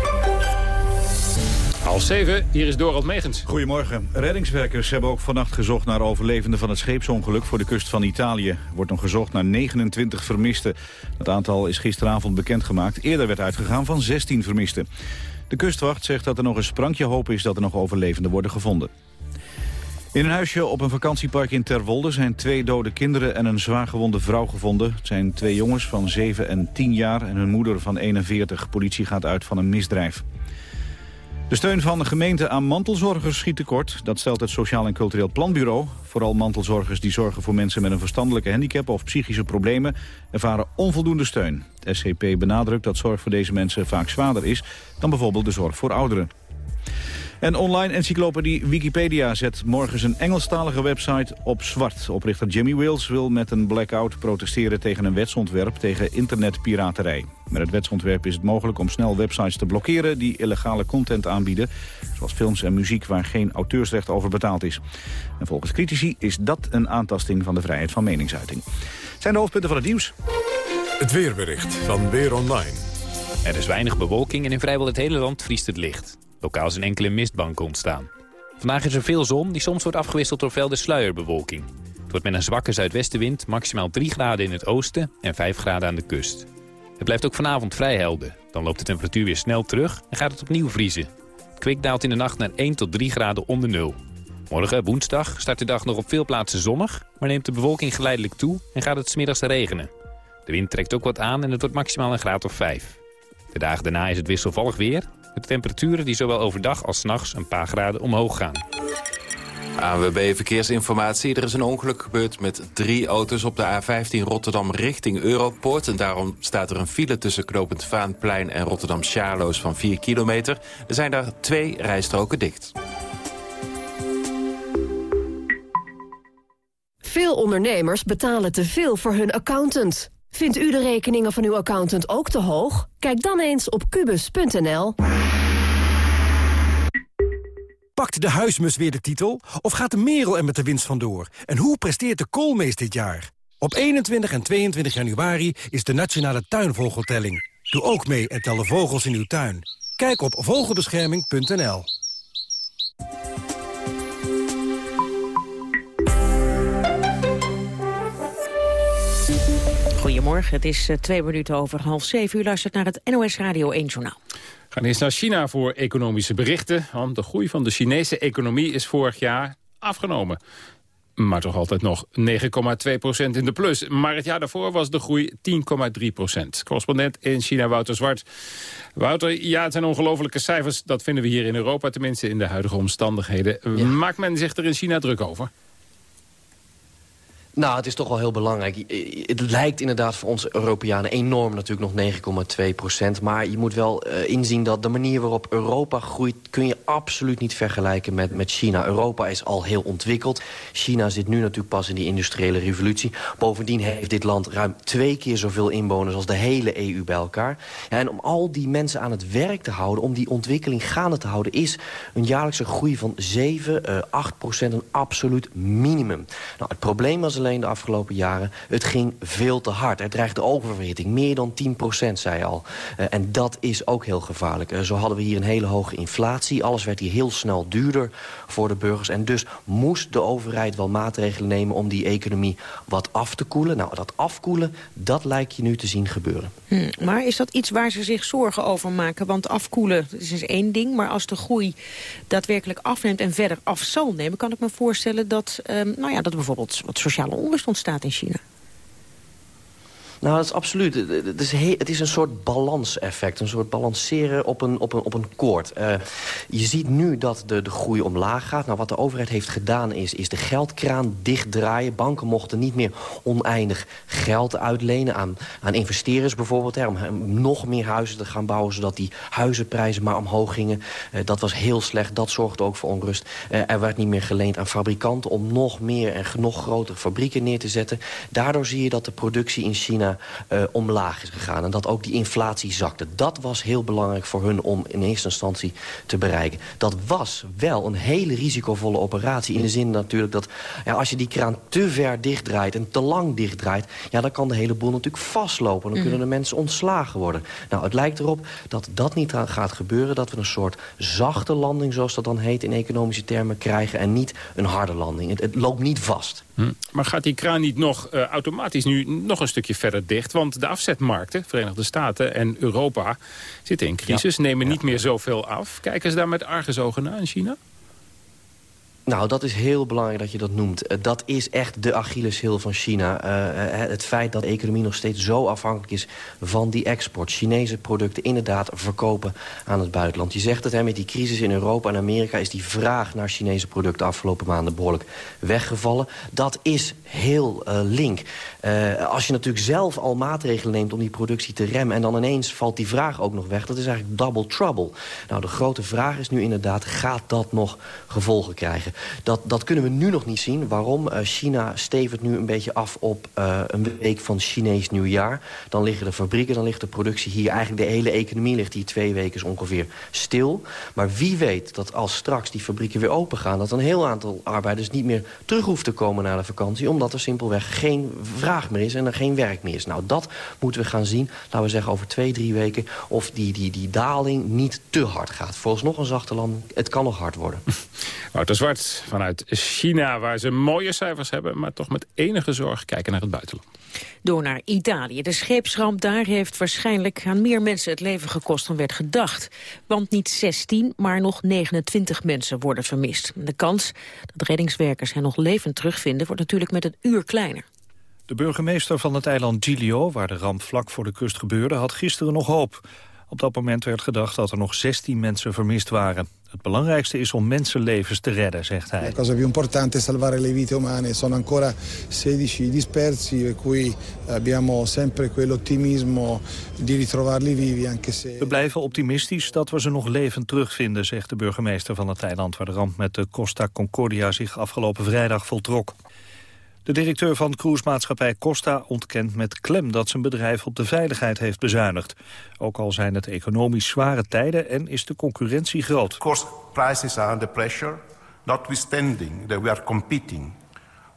S3: Half zeven, hier is Dorald Megens.
S28: Goedemorgen. Reddingswerkers hebben ook vannacht gezocht naar overlevenden van het scheepsongeluk voor de kust van Italië. Er wordt nog gezocht naar 29 vermisten. Het aantal is gisteravond bekendgemaakt. Eerder werd uitgegaan van 16 vermisten. De kustwacht zegt dat er nog een sprankje hoop is dat er nog overlevenden worden gevonden. In een huisje op een vakantiepark in Terwolde zijn twee dode kinderen en een zwaargewonde vrouw gevonden. Het zijn twee jongens van 7 en 10 jaar en hun moeder van 41. Politie gaat uit van een misdrijf. De steun van de gemeente aan mantelzorgers schiet tekort. Dat stelt het Sociaal en Cultureel Planbureau. Vooral mantelzorgers die zorgen voor mensen met een verstandelijke handicap of psychische problemen ervaren onvoldoende steun. Het SCP benadrukt dat zorg voor deze mensen vaak zwaarder is dan bijvoorbeeld de zorg voor ouderen. En online encyclopedie Wikipedia zet morgen zijn Engelstalige website op zwart. Oprichter Jimmy Wales wil met een blackout protesteren tegen een wetsontwerp tegen internetpiraterij. Met het wetsontwerp is het mogelijk om snel websites te blokkeren die illegale content aanbieden. Zoals films en muziek waar geen auteursrecht over betaald is. En volgens critici is dat een aantasting van de vrijheid van meningsuiting. Het zijn de hoofdpunten van het nieuws.
S2: Het weerbericht van Weer Online.
S29: Er is weinig bewolking en in vrijwel het hele land vriest het licht. Lokaal zijn enkele mistbanken ontstaan. Vandaag is er veel zon, die soms wordt afgewisseld door velden sluierbewolking. Het wordt met een zwakke zuidwestenwind maximaal 3 graden in het oosten en 5 graden aan de kust. Het blijft ook vanavond vrij helder. Dan loopt de temperatuur weer snel terug en gaat het opnieuw vriezen. Het kwik daalt in de nacht naar 1 tot 3 graden onder nul. Morgen, woensdag, start de dag nog op veel plaatsen zonnig... maar neemt de bewolking geleidelijk toe en gaat het smiddags regenen. De wind trekt ook wat aan en het wordt maximaal een graad of 5. De dagen daarna is het wisselvallig weer... met temperaturen die zowel overdag als 's nachts een paar graden omhoog gaan.
S30: ANWB Verkeersinformatie. Er is een ongeluk gebeurd met drie auto's op de A15 Rotterdam richting Europoort. En daarom staat er een file tussen knooppunt Vaanplein en Rotterdam-Charloes van 4 kilometer. Er zijn daar twee rijstroken dicht.
S31: Veel ondernemers betalen te veel voor hun accountant. Vindt u de rekeningen van uw accountant ook te hoog? Kijk dan eens op kubus.nl.
S32: Pakt de huismus weer de titel? Of gaat de merel er met de winst vandoor? En hoe presteert de koolmees dit jaar? Op 21 en 22 januari is de Nationale Tuinvogeltelling. Doe ook mee en tel de vogels in uw tuin. Kijk op vogelbescherming.nl.
S4: Goedemorgen, het is eh, twee minuten over half zeven. U luistert naar het NOS Radio 1 Journaal.
S3: We gaan eerst naar China voor economische berichten. Want de groei van de Chinese economie is vorig jaar afgenomen. Maar toch altijd nog 9,2% in de plus. Maar het jaar daarvoor was de groei 10,3% Correspondent in China, Wouter Zwart. Wouter, ja, het zijn ongelofelijke cijfers. Dat vinden we hier in Europa, tenminste in de huidige omstandigheden. Maakt men zich er in China druk over?
S33: Nou, het is toch wel heel belangrijk. Het lijkt inderdaad voor ons Europeanen enorm natuurlijk nog 9,2 procent. Maar je moet wel uh, inzien dat de manier waarop Europa groeit... kun je absoluut niet vergelijken met, met China. Europa is al heel ontwikkeld. China zit nu natuurlijk pas in die industriële revolutie. Bovendien heeft dit land ruim twee keer zoveel inwoners... als de hele EU bij elkaar. En om al die mensen aan het werk te houden... om die ontwikkeling gaande te houden... is een jaarlijkse groei van 7, uh, 8 procent een absoluut minimum. Nou, het probleem was alleen de afgelopen jaren. Het ging veel te hard. Er dreigde oververhitting. Meer dan 10 procent, zei al. Uh, en dat is ook heel gevaarlijk. Uh, zo hadden we hier een hele hoge inflatie. Alles werd hier heel snel duurder voor de burgers. En dus moest de overheid wel maatregelen nemen... om die economie wat af te koelen. Nou, dat afkoelen, dat lijkt je nu te zien gebeuren.
S4: Hm, maar is dat iets waar ze zich zorgen over maken? Want afkoelen is dus één ding. Maar als de groei daadwerkelijk afneemt en verder af zal nemen... kan ik me voorstellen dat, um, nou ja, dat bijvoorbeeld wat sociale onrust ontstaat in China.
S33: Nou, dat is absoluut. Het is, het is een soort balanseffect. Een soort balanceren op een, op een, op een koord. Uh, je ziet nu dat de, de groei omlaag gaat. Nou, wat de overheid heeft gedaan is, is de geldkraan dichtdraaien. Banken mochten niet meer oneindig geld uitlenen aan, aan investeerders bijvoorbeeld. Hè, om nog meer huizen te gaan bouwen, zodat die huizenprijzen maar omhoog gingen. Uh, dat was heel slecht. Dat zorgde ook voor onrust. Uh, er werd niet meer geleend aan fabrikanten om nog meer en nog grotere fabrieken neer te zetten. Daardoor zie je dat de productie in China uh, omlaag is gegaan. En dat ook die inflatie zakte. Dat was heel belangrijk voor hun om in eerste instantie te bereiken. Dat was wel een hele risicovolle operatie. In de zin natuurlijk dat ja, als je die kraan te ver dichtdraait en te lang dichtdraait... Ja, dan kan de hele boel natuurlijk vastlopen. Dan kunnen de mensen ontslagen worden. Nou, het lijkt erop dat dat niet gaat gebeuren. Dat we een soort zachte landing, zoals dat dan heet in economische termen, krijgen. En niet een harde landing. Het, het loopt niet vast.
S3: Hm. Maar gaat die kraan niet nog uh, automatisch nu nog een stukje verder dicht? Want de afzetmarkten, Verenigde Staten en Europa, zitten in crisis. Nemen niet meer zoveel af. Kijken ze daar met argusogen naar in China?
S33: Nou, dat is heel belangrijk dat je dat noemt. Eh, dat is echt de Achilleshiel van China. Eh, eh, het feit dat de economie nog steeds zo afhankelijk is van die export. Chinese producten inderdaad verkopen aan het buitenland. Je zegt het, hè, met die crisis in Europa en Amerika... is die vraag naar Chinese producten afgelopen maanden behoorlijk weggevallen. Dat is heel link. Als je natuurlijk zelf al maatregelen neemt om die productie te remmen... en dan ineens valt die vraag ook nog weg, dat is eigenlijk double trouble. Nou, de grote vraag is nu inderdaad, gaat dat nog gevolgen krijgen? Dat, dat kunnen we nu nog niet zien. Waarom? Eh, China stevert nu een beetje af op eh, een week van Chinees nieuwjaar. Dan liggen de fabrieken, dan ligt de productie hier. Eigenlijk de hele economie ligt hier twee weken ongeveer stil. Maar wie weet dat als straks die fabrieken weer open gaan... dat een heel aantal arbeiders niet meer terug hoeft te komen naar de vakantie... omdat er simpelweg geen vraag meer is en er geen werk meer is. Nou, dat moeten we gaan zien, laten we zeggen over twee, drie weken... of die, die, die daling niet te hard gaat. Vooralsnog een zachte landing, het kan nog hard worden.
S3: Wouter Zwart vanuit China, waar ze mooie cijfers hebben... maar toch met enige zorg kijken naar het buitenland.
S4: Door naar Italië. De scheepsramp daar heeft waarschijnlijk aan meer mensen het leven gekost dan werd gedacht. Want niet 16, maar nog 29 mensen worden vermist. De kans dat reddingswerkers hen nog levend terugvinden wordt natuurlijk met een uur kleiner.
S1: De burgemeester van het eiland Giglio, waar de ramp vlak voor de kust gebeurde, had gisteren nog hoop. Op dat moment werd gedacht dat er nog 16 mensen vermist waren. Het belangrijkste is om mensenlevens te redden, zegt hij.
S34: La cosa più importante è salvare le vite umane. Sono ancora 16 dispersi, per cui abbiamo sempre quell'ottimismo di ritrovarli vivi, anche se...
S1: We blijven optimistisch dat we ze nog levend terugvinden, zegt de burgemeester van het eiland... waar de ramp met de Costa Concordia zich afgelopen vrijdag voltrok. De directeur van cruisemaatschappij Costa ontkent met klem dat zijn bedrijf op de veiligheid heeft bezuinigd. Ook al zijn het economisch zware tijden en is de concurrentie groot.
S35: Course, prices are under pressure, notwithstanding that we are competing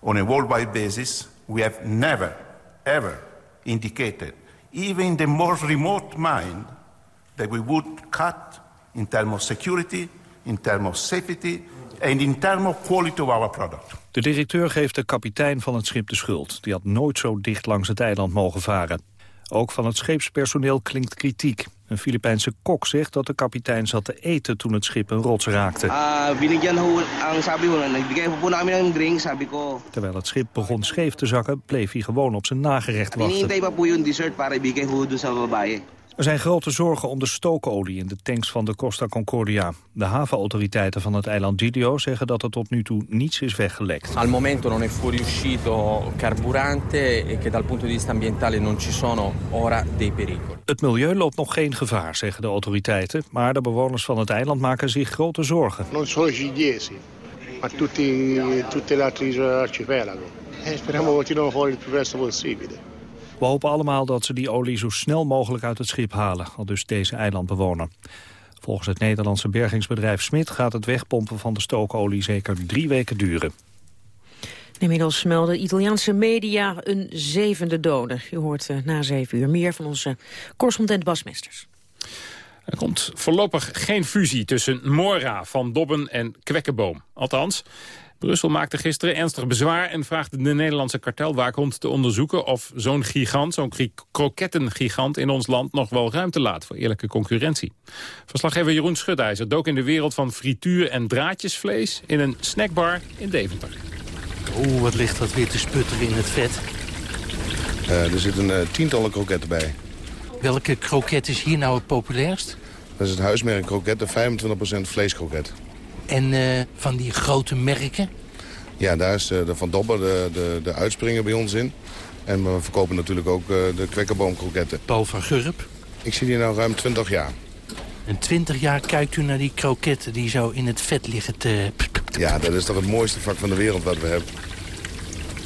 S35: on a worldwide basis. We have never, ever indicated, even in the most remote mind, that we would cut in terms of security, in terms of safety, and in terms of quality of our product.
S1: De directeur geeft de kapitein van het schip de schuld. Die had nooit zo dicht langs het eiland mogen varen. Ook van het scheepspersoneel klinkt kritiek. Een Filipijnse kok zegt dat de kapitein zat te eten toen het schip een rots raakte.
S14: Ah.
S1: Terwijl het schip begon scheef te zakken, bleef hij gewoon op zijn nagerecht wachten. Er zijn grote zorgen om de stookolie in de tanks van de Costa Concordia. De havenautoriteiten van het eiland Giglio zeggen dat er tot nu toe niets is weggelekt.
S36: Al momento non è fuoriuscito carburante e che dal punto di vista ambientale non ci sono ora dei pericoli.
S1: Het milieu loopt nog geen gevaar, zeggen de autoriteiten. Maar de bewoners van het eiland maken zich grote zorgen.
S37: non solo i cilliesi, ma tutti, tutte le altre isole dell'arcipelago. E speriamo che tirino fuori il più presto possibile.
S1: We hopen allemaal dat ze die olie zo snel mogelijk uit het schip halen, al dus deze eilandbewoner. Volgens het Nederlandse bergingsbedrijf Smit gaat het wegpompen van de stookolie zeker drie weken duren.
S4: Inmiddels melden Italiaanse media een zevende dode. U hoort eh, na zeven uur meer van onze correspondent Bas Mesters.
S3: Er komt voorlopig geen fusie tussen Mora, Van Dobben en Kwekkenboom. Althans, Brussel maakte gisteren ernstig bezwaar... en vraagt de Nederlandse kartelwaakhond te onderzoeken... of zo'n gigant, zo'n krokettengigant in ons land... nog wel ruimte laat voor eerlijke concurrentie. Verslaggever Jeroen Schutijzer dook in de wereld van frituur en draadjesvlees... in een snackbar in Deventer.
S38: Oeh, wat ligt dat weer te sputteren in het vet.
S39: Eh, er zitten eh, tientallen kroketten bij.
S38: Welke kroket is hier nou het populairst?
S39: Dat is het huismerk kroketten, 25% vleeskroket.
S38: En eh, van die grote merken?
S39: Ja, daar is eh, de Van Dobber de, de, de uitspringer bij ons in. En we verkopen natuurlijk ook eh, de kwekkerboomkroketten.
S38: Paul van Gurp.
S39: Ik zit hier nu ruim 20 jaar.
S38: En 20 jaar kijkt u naar die kroketten die zo in het vet liggen te...
S39: Ja, dat is toch het mooiste vak van de wereld wat we hebben.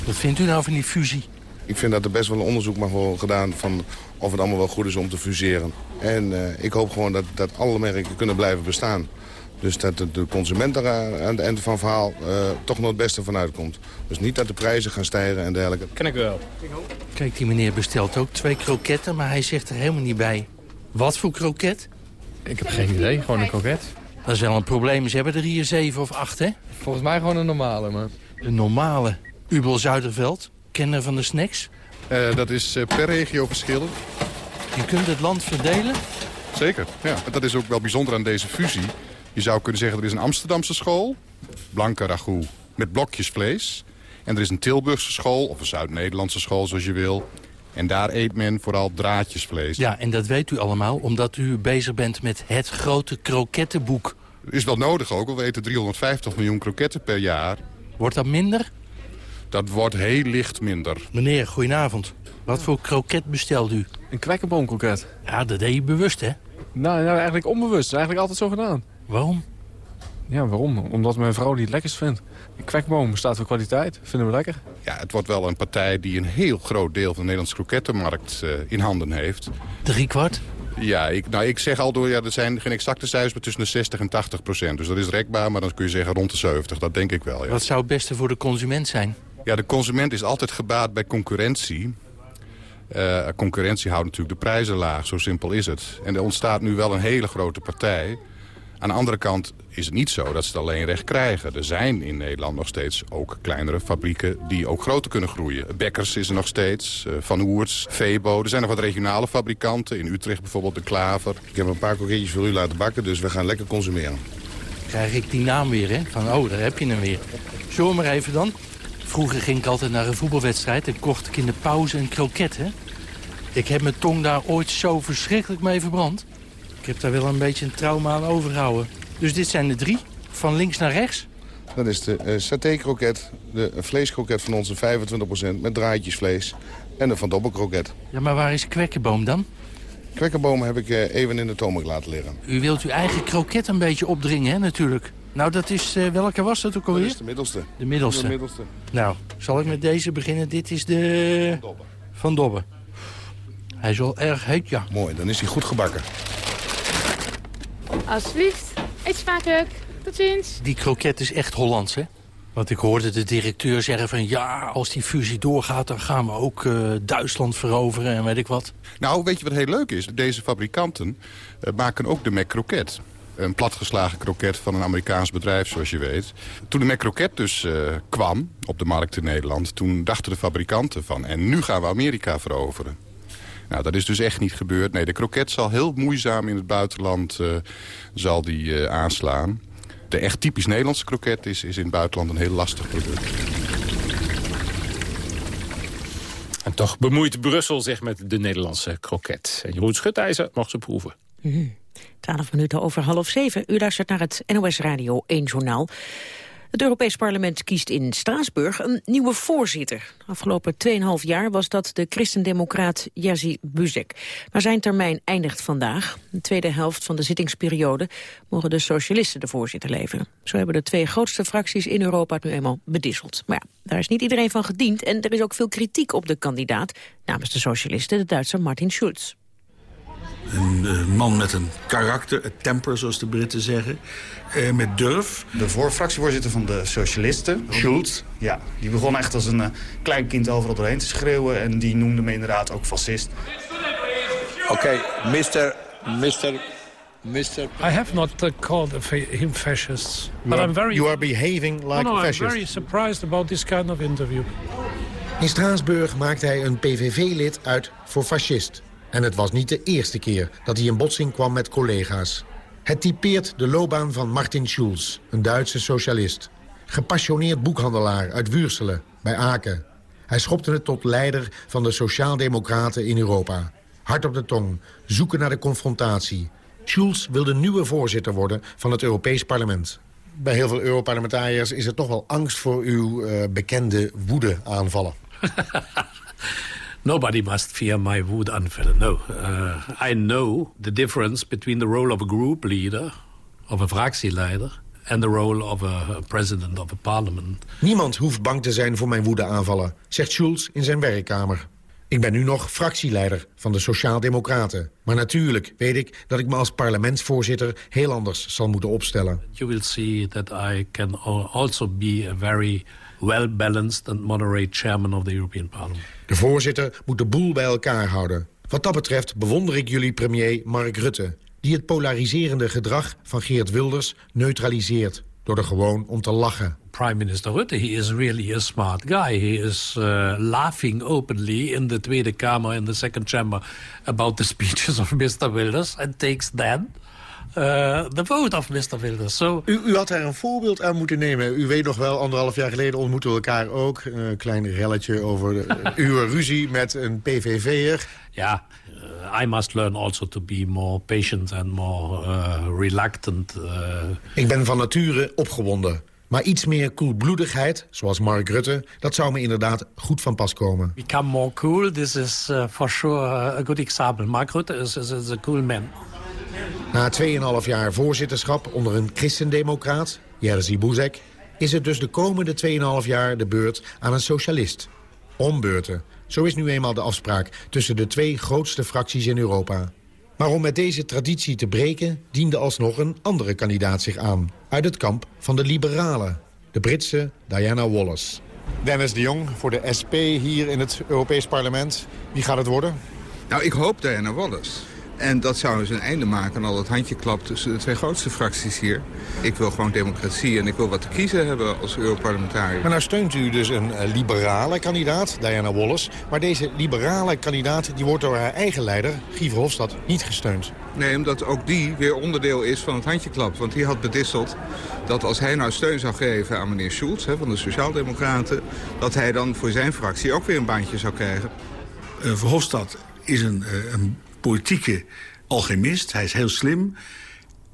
S38: Wat vindt u nou van die fusie?
S39: Ik vind dat er best wel een onderzoek mag worden gedaan van of het allemaal wel goed is om te fuseren. En ik hoop gewoon dat, dat alle merken kunnen blijven bestaan. Dus dat de, consument daar aan het eind van het verhaal eh, toch nog het beste van uitkomt. Dus niet dat de prijzen gaan stijgen en dergelijke.
S38: Ken ik wel. Kijk, die meneer bestelt ook twee kroketten, maar hij zegt er helemaal niet bij. Wat voor kroket?
S40: Ik heb geen idee, gewoon een kroket.
S38: Dat is wel een probleem. Ze hebben er hier zeven of acht, hè?
S40: Volgens mij gewoon een normale, maar...
S38: Een normale. Ubel Zuiderveld, kenner van de snacks.
S41: Eh, dat is eh, per regio verschillend.
S38: Je kunt het land verdelen?
S41: Zeker, ja. Dat is ook wel bijzonder aan deze fusie. Je zou kunnen zeggen, er is een Amsterdamse school. blanke ragout met blokjes vlees. En er is een Tilburgse school, of een Zuid-Nederlandse school zoals je wil. En daar eet men vooral draadjesvlees.
S38: Ja, en dat weet u allemaal omdat u bezig bent met het grote krokettenboek.
S41: Is wel nodig ook, want we eten 350 miljoen kroketten per jaar.
S38: Wordt dat minder?
S41: Dat wordt heel licht minder.
S38: Meneer, goedenavond. Wat voor kroket bestelt u?
S42: Een kwekkenboomkroket.
S38: Ja, dat deed je bewust, hè?
S42: Nou, nou, eigenlijk onbewust. Eigenlijk altijd zo gedaan.
S38: Waarom?
S42: Ja, waarom? Omdat mijn vrouw die het lekkers vindt. Kwekboom staat voor kwaliteit. Vinden we lekker.
S41: Ja, het wordt wel een partij die een heel groot deel van de Nederlandse krokettenmarkt uh, in handen heeft.
S38: Drie kwart?
S41: Ja, ik, nou, ik zeg al door, ja, er zijn geen exacte cijfers, maar tussen de 60 en 80 procent. Dus dat is rekbaar, maar dan kun je zeggen rond de 70. Dat denk ik wel, ja.
S38: Wat zou het beste voor de consument zijn?
S41: Ja, de consument is altijd gebaat bij concurrentie. Uh, concurrentie houdt natuurlijk de prijzen laag, zo simpel is het. En er ontstaat nu wel een hele grote partij. Aan de andere kant is het niet zo dat ze het alleen recht krijgen. Er zijn in Nederland nog steeds ook kleinere fabrieken die ook groter kunnen groeien. Bekkers is er nog steeds, uh, Van Oerts, Febo. Er zijn nog wat regionale fabrikanten, in Utrecht bijvoorbeeld de Klaver. Ik heb een paar koketjes voor u laten bakken, dus we gaan lekker consumeren.
S38: Krijg ik die naam weer, hè? Van, oh, daar heb je hem weer. Zo maar even dan. Vroeger ging ik altijd naar een voetbalwedstrijd en kocht ik in de pauze een kroket, hè? Ik heb mijn tong daar ooit zo verschrikkelijk mee verbrand. Ik heb daar wel een beetje een trauma aan overgehouden. Dus dit zijn de drie, van links naar rechts.
S41: Dat is de uh, saté-kroket, de vleeskroket van onze 25% met draadjesvlees en de Van Dobbelkroket.
S38: Ja, maar waar is kwekkenboom dan?
S41: Kwekkenboom heb ik uh, even in de tomek laten liggen.
S38: U wilt uw eigen kroket een beetje opdringen, hè, natuurlijk. Nou, dat is, uh, welke was dat ook alweer?
S41: Dat is de middelste.
S38: De middelste.
S41: De middelste.
S38: Nou, zal ik met deze beginnen? Dit is de...
S41: Van Dobbe.
S38: Van Dobbe. Hij is wel erg heet, ja.
S41: Mooi, dan is hij goed gebakken.
S43: Alsjeblieft. Eet smakelijk. Tot ziens.
S38: Die kroket is echt Hollands, hè? Want ik hoorde de directeur zeggen van... ja, als die fusie doorgaat, dan gaan we ook uh, Duitsland veroveren en weet ik wat.
S41: Nou, weet je wat heel leuk is? Deze fabrikanten uh, maken ook de McCroket. Een platgeslagen kroket van een Amerikaans bedrijf, zoals je weet. Toen de McCroket dus uh, kwam op de markt in Nederland... toen dachten de fabrikanten van... en nu gaan we Amerika veroveren. Nou, dat is dus echt niet gebeurd. Nee, de kroket zal heel moeizaam in het buitenland uh, zal die, uh, aanslaan. De echt typisch Nederlandse kroket is, is in het buitenland een heel lastig product.
S3: En toch bemoeit Brussel zich met de Nederlandse kroket. En Jeroen Schutijzer mag ze proeven.
S4: Mm. 12 minuten over half zeven. U luistert naar het NOS Radio 1 Journaal. Het Europees Parlement kiest in Straatsburg een nieuwe voorzitter. Afgelopen 2,5 jaar was dat de christendemocraat Jerzy Buzek. Maar zijn termijn eindigt vandaag. De tweede helft van de zittingsperiode mogen de socialisten de voorzitter leveren. Zo hebben de twee grootste fracties in Europa het nu eenmaal bedisseld. Maar ja, daar is niet iedereen van gediend en er is ook veel kritiek op de kandidaat... namens de socialisten, de Duitser Martin Schulz.
S44: Een uh, man met een karakter, een temper zoals de Britten zeggen. Uh, met durf.
S45: De voorfractievoorzitter van de Socialisten, Schulz. Ja, die begon echt als een uh, klein kind overal doorheen te schreeuwen. En die noemde me inderdaad ook fascist.
S44: Oké, okay, Mr. Mr. Mr.
S46: I have not uh, called him fascist. But I'm very...
S44: You are behaving like
S46: no, no,
S44: a fascist.
S46: I'm very surprised about this kind of interview.
S47: In Straatsburg maakte hij een PVV-lid uit voor fascist. En het was niet de eerste keer dat hij in botsing kwam met collega's. Het typeert de loopbaan van Martin Schulz, een Duitse socialist. Gepassioneerd boekhandelaar uit Wuurselen, bij Aken. Hij schopte het tot leider van de sociaaldemocraten in Europa. Hard op de tong, zoeken naar de confrontatie. Schulz wil de nieuwe voorzitter worden van het Europees Parlement. Bij heel veel Europarlementariërs is er toch wel angst voor uw uh, bekende woede-aanvallen.
S46: Nobody must fear my woedeanvallen. No, uh, I know the difference between the role of a group leader, of a fractieleider, and the role of a, a president of a parliament.
S47: Niemand hoeft bang te zijn voor mijn woedeaanvallen, zegt Schulz in zijn werkkamer. Ik ben nu nog fractieleider van de Sociaaldemocraten. Maar natuurlijk weet ik dat ik me als parlementsvoorzitter heel anders zal moeten opstellen.
S46: You will see that I can also be a very well-balanced and moderate chairman of the European Parliament.
S47: De voorzitter moet de boel bij elkaar houden. Wat dat betreft bewonder ik jullie premier Mark Rutte... die het polariserende gedrag van Geert Wilders neutraliseert... door er gewoon om te lachen.
S46: Prime Minister Rutte, he is really a smart guy. He is uh, laughing openly in the Tweede Kamer, in the second chamber... about the speeches of Mr. Wilders and takes then uh, the vote of Mr. Wilders. So,
S47: u, u, had daar een voorbeeld aan moeten nemen. U weet nog wel, anderhalf jaar geleden ontmoeten we elkaar ook. Een klein relletje over de, uw ruzie met een PVV'er.
S46: Ja, uh, I must learn also to be more patient and more uh, reluctant.
S47: Ik ben van nature opgewonden. Maar iets meer koelbloedigheid, zoals Mark Rutte... dat zou me inderdaad goed van pas komen.
S46: Become more cool, this is uh, for sure a good example. Mark Rutte is, is, is a cool man.
S47: Na 2,5 jaar voorzitterschap onder een christendemocraat, Jerzy Buzek... is het dus de komende 2,5 jaar de beurt aan een socialist. Ombeurten. Zo is nu eenmaal de afspraak tussen de twee grootste fracties in Europa. Maar om met deze traditie te breken diende alsnog een andere kandidaat zich aan. Uit het kamp van de liberalen, de Britse Diana Wallace. Dennis de Jong voor de SP hier in het Europees Parlement. Wie gaat het worden?
S48: Nou, ik hoop Diana Wallace. En dat zou dus een einde maken aan al het handjeklap tussen de twee grootste fracties hier. Ik wil gewoon democratie en ik wil wat te kiezen hebben als Europarlementariër.
S47: Maar nou steunt u dus een eh, liberale kandidaat, Diana Wallace. Maar deze liberale kandidaat die wordt door haar eigen leider, Guy Verhofstadt, niet gesteund.
S48: Nee, omdat ook die weer onderdeel is van het handjeklap. Want die had bedisseld dat als hij nou steun zou geven aan meneer Schulz hè, van de Sociaaldemocraten... dat hij dan voor zijn fractie ook weer een baantje zou krijgen.
S44: Uh, Verhofstadt is een, uh, een politieke alchemist. Hij is heel slim.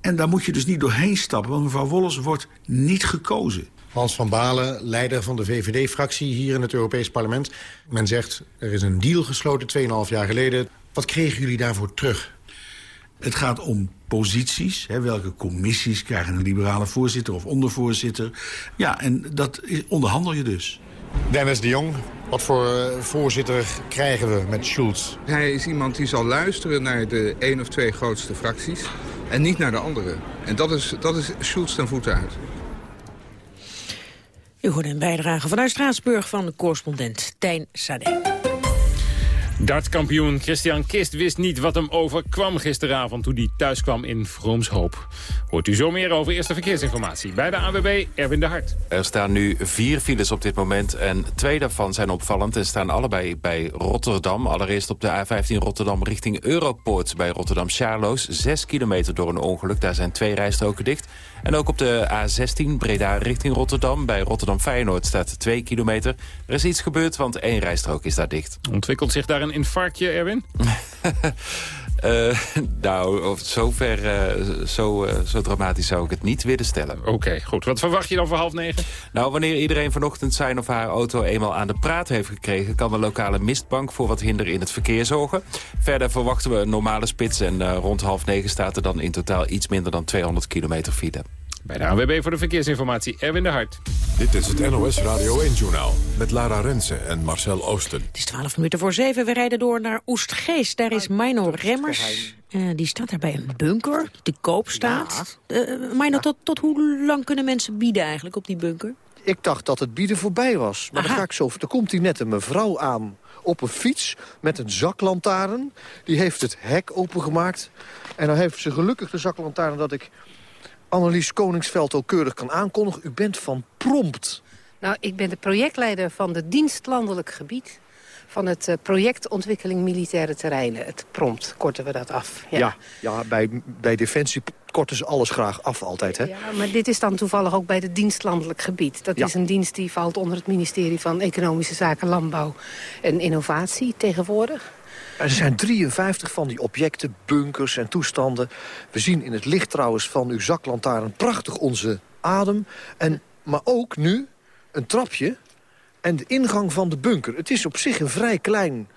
S44: En daar moet je dus niet doorheen stappen, want mevrouw Wolles wordt niet gekozen.
S47: Hans van Balen, leider van de VVD-fractie hier in het Europees Parlement. Men zegt, er is een deal gesloten 2,5 jaar geleden. Wat kregen jullie daarvoor terug?
S44: Het gaat om posities. Hè, welke commissies krijgen een liberale voorzitter of ondervoorzitter. Ja, en dat onderhandel je dus.
S47: Dennis de Jong, wat voor uh, voorzitter krijgen we met Schulz?
S48: Hij is iemand die zal luisteren naar de één of twee grootste fracties... en niet naar de andere. En dat is, dat is Schulz ten voeten uit.
S4: U hoort een bijdrage vanuit Straatsburg van de correspondent Tijn Sade.
S3: Dartkampioen Christian Kist wist niet wat hem overkwam gisteravond... toen hij thuis kwam in Vroomshoop. Hoort u zo meer over eerste verkeersinformatie. Bij de AWB Erwin de Hart.
S49: Er staan nu vier files op dit moment en twee daarvan zijn opvallend... en staan allebei bij Rotterdam. Allereerst op de A15 Rotterdam richting Europoort bij Rotterdam-Charloes. Zes kilometer door een ongeluk, daar zijn twee rijstroken dicht... En ook op de A16 Breda richting Rotterdam. Bij Rotterdam-Feyenoord staat 2 kilometer. Er is iets gebeurd, want één rijstrook is daar dicht.
S3: Ontwikkelt zich daar een infarctje, Erwin?
S49: Uh, nou, zover, uh, zo, uh, zo dramatisch zou ik het niet willen stellen.
S3: Oké, okay, goed. Wat verwacht je dan voor half negen?
S49: Nou, wanneer iedereen vanochtend zijn of haar auto eenmaal aan de praat heeft gekregen... kan de lokale mistbank voor wat hinder in het verkeer zorgen. Verder verwachten we een normale spits en rond half negen staat er dan in totaal iets minder dan 200 kilometer file.
S3: Bij de ANWB voor de verkeersinformatie, Erwin de Hart.
S2: Dit is het NOS Radio 1-journaal met Lara Rensen en Marcel Oosten.
S4: Het is 12 minuten voor 7. We rijden door naar Oestgeest. Daar is Mino Remmers. Uh, die staat daar bij een bunker, die te koop staat. Ja. Uh, Mino, tot, tot hoe lang kunnen mensen bieden eigenlijk op die bunker?
S22: Ik dacht dat het bieden voorbij was. Maar dan ga ik zo. Er komt hier net een mevrouw aan op een fiets met een zaklantaarn. Die heeft het hek opengemaakt. En dan heeft ze gelukkig de zaklantaarn dat ik Annelies Koningsveld ook keurig kan aankondigen. U bent van Prompt.
S50: Nou, ik ben de projectleider van de dienstlandelijk gebied van het uh, project Ontwikkeling Militaire Terreinen. Het prompt, korten we dat af.
S22: Ja, ja, ja bij, bij Defensie korten ze alles graag af altijd, hè?
S50: Ja, maar dit is dan toevallig ook bij het dienstlandelijk gebied. Dat is een dienst die valt onder het ministerie van Economische Zaken, Landbouw en Innovatie tegenwoordig.
S22: Er zijn 53 van die objecten, bunkers en toestanden. We zien in het licht trouwens van uw zaklantaarn prachtig onze adem. En, maar ook nu een trapje en de ingang van de bunker. Het is op zich een vrij klein,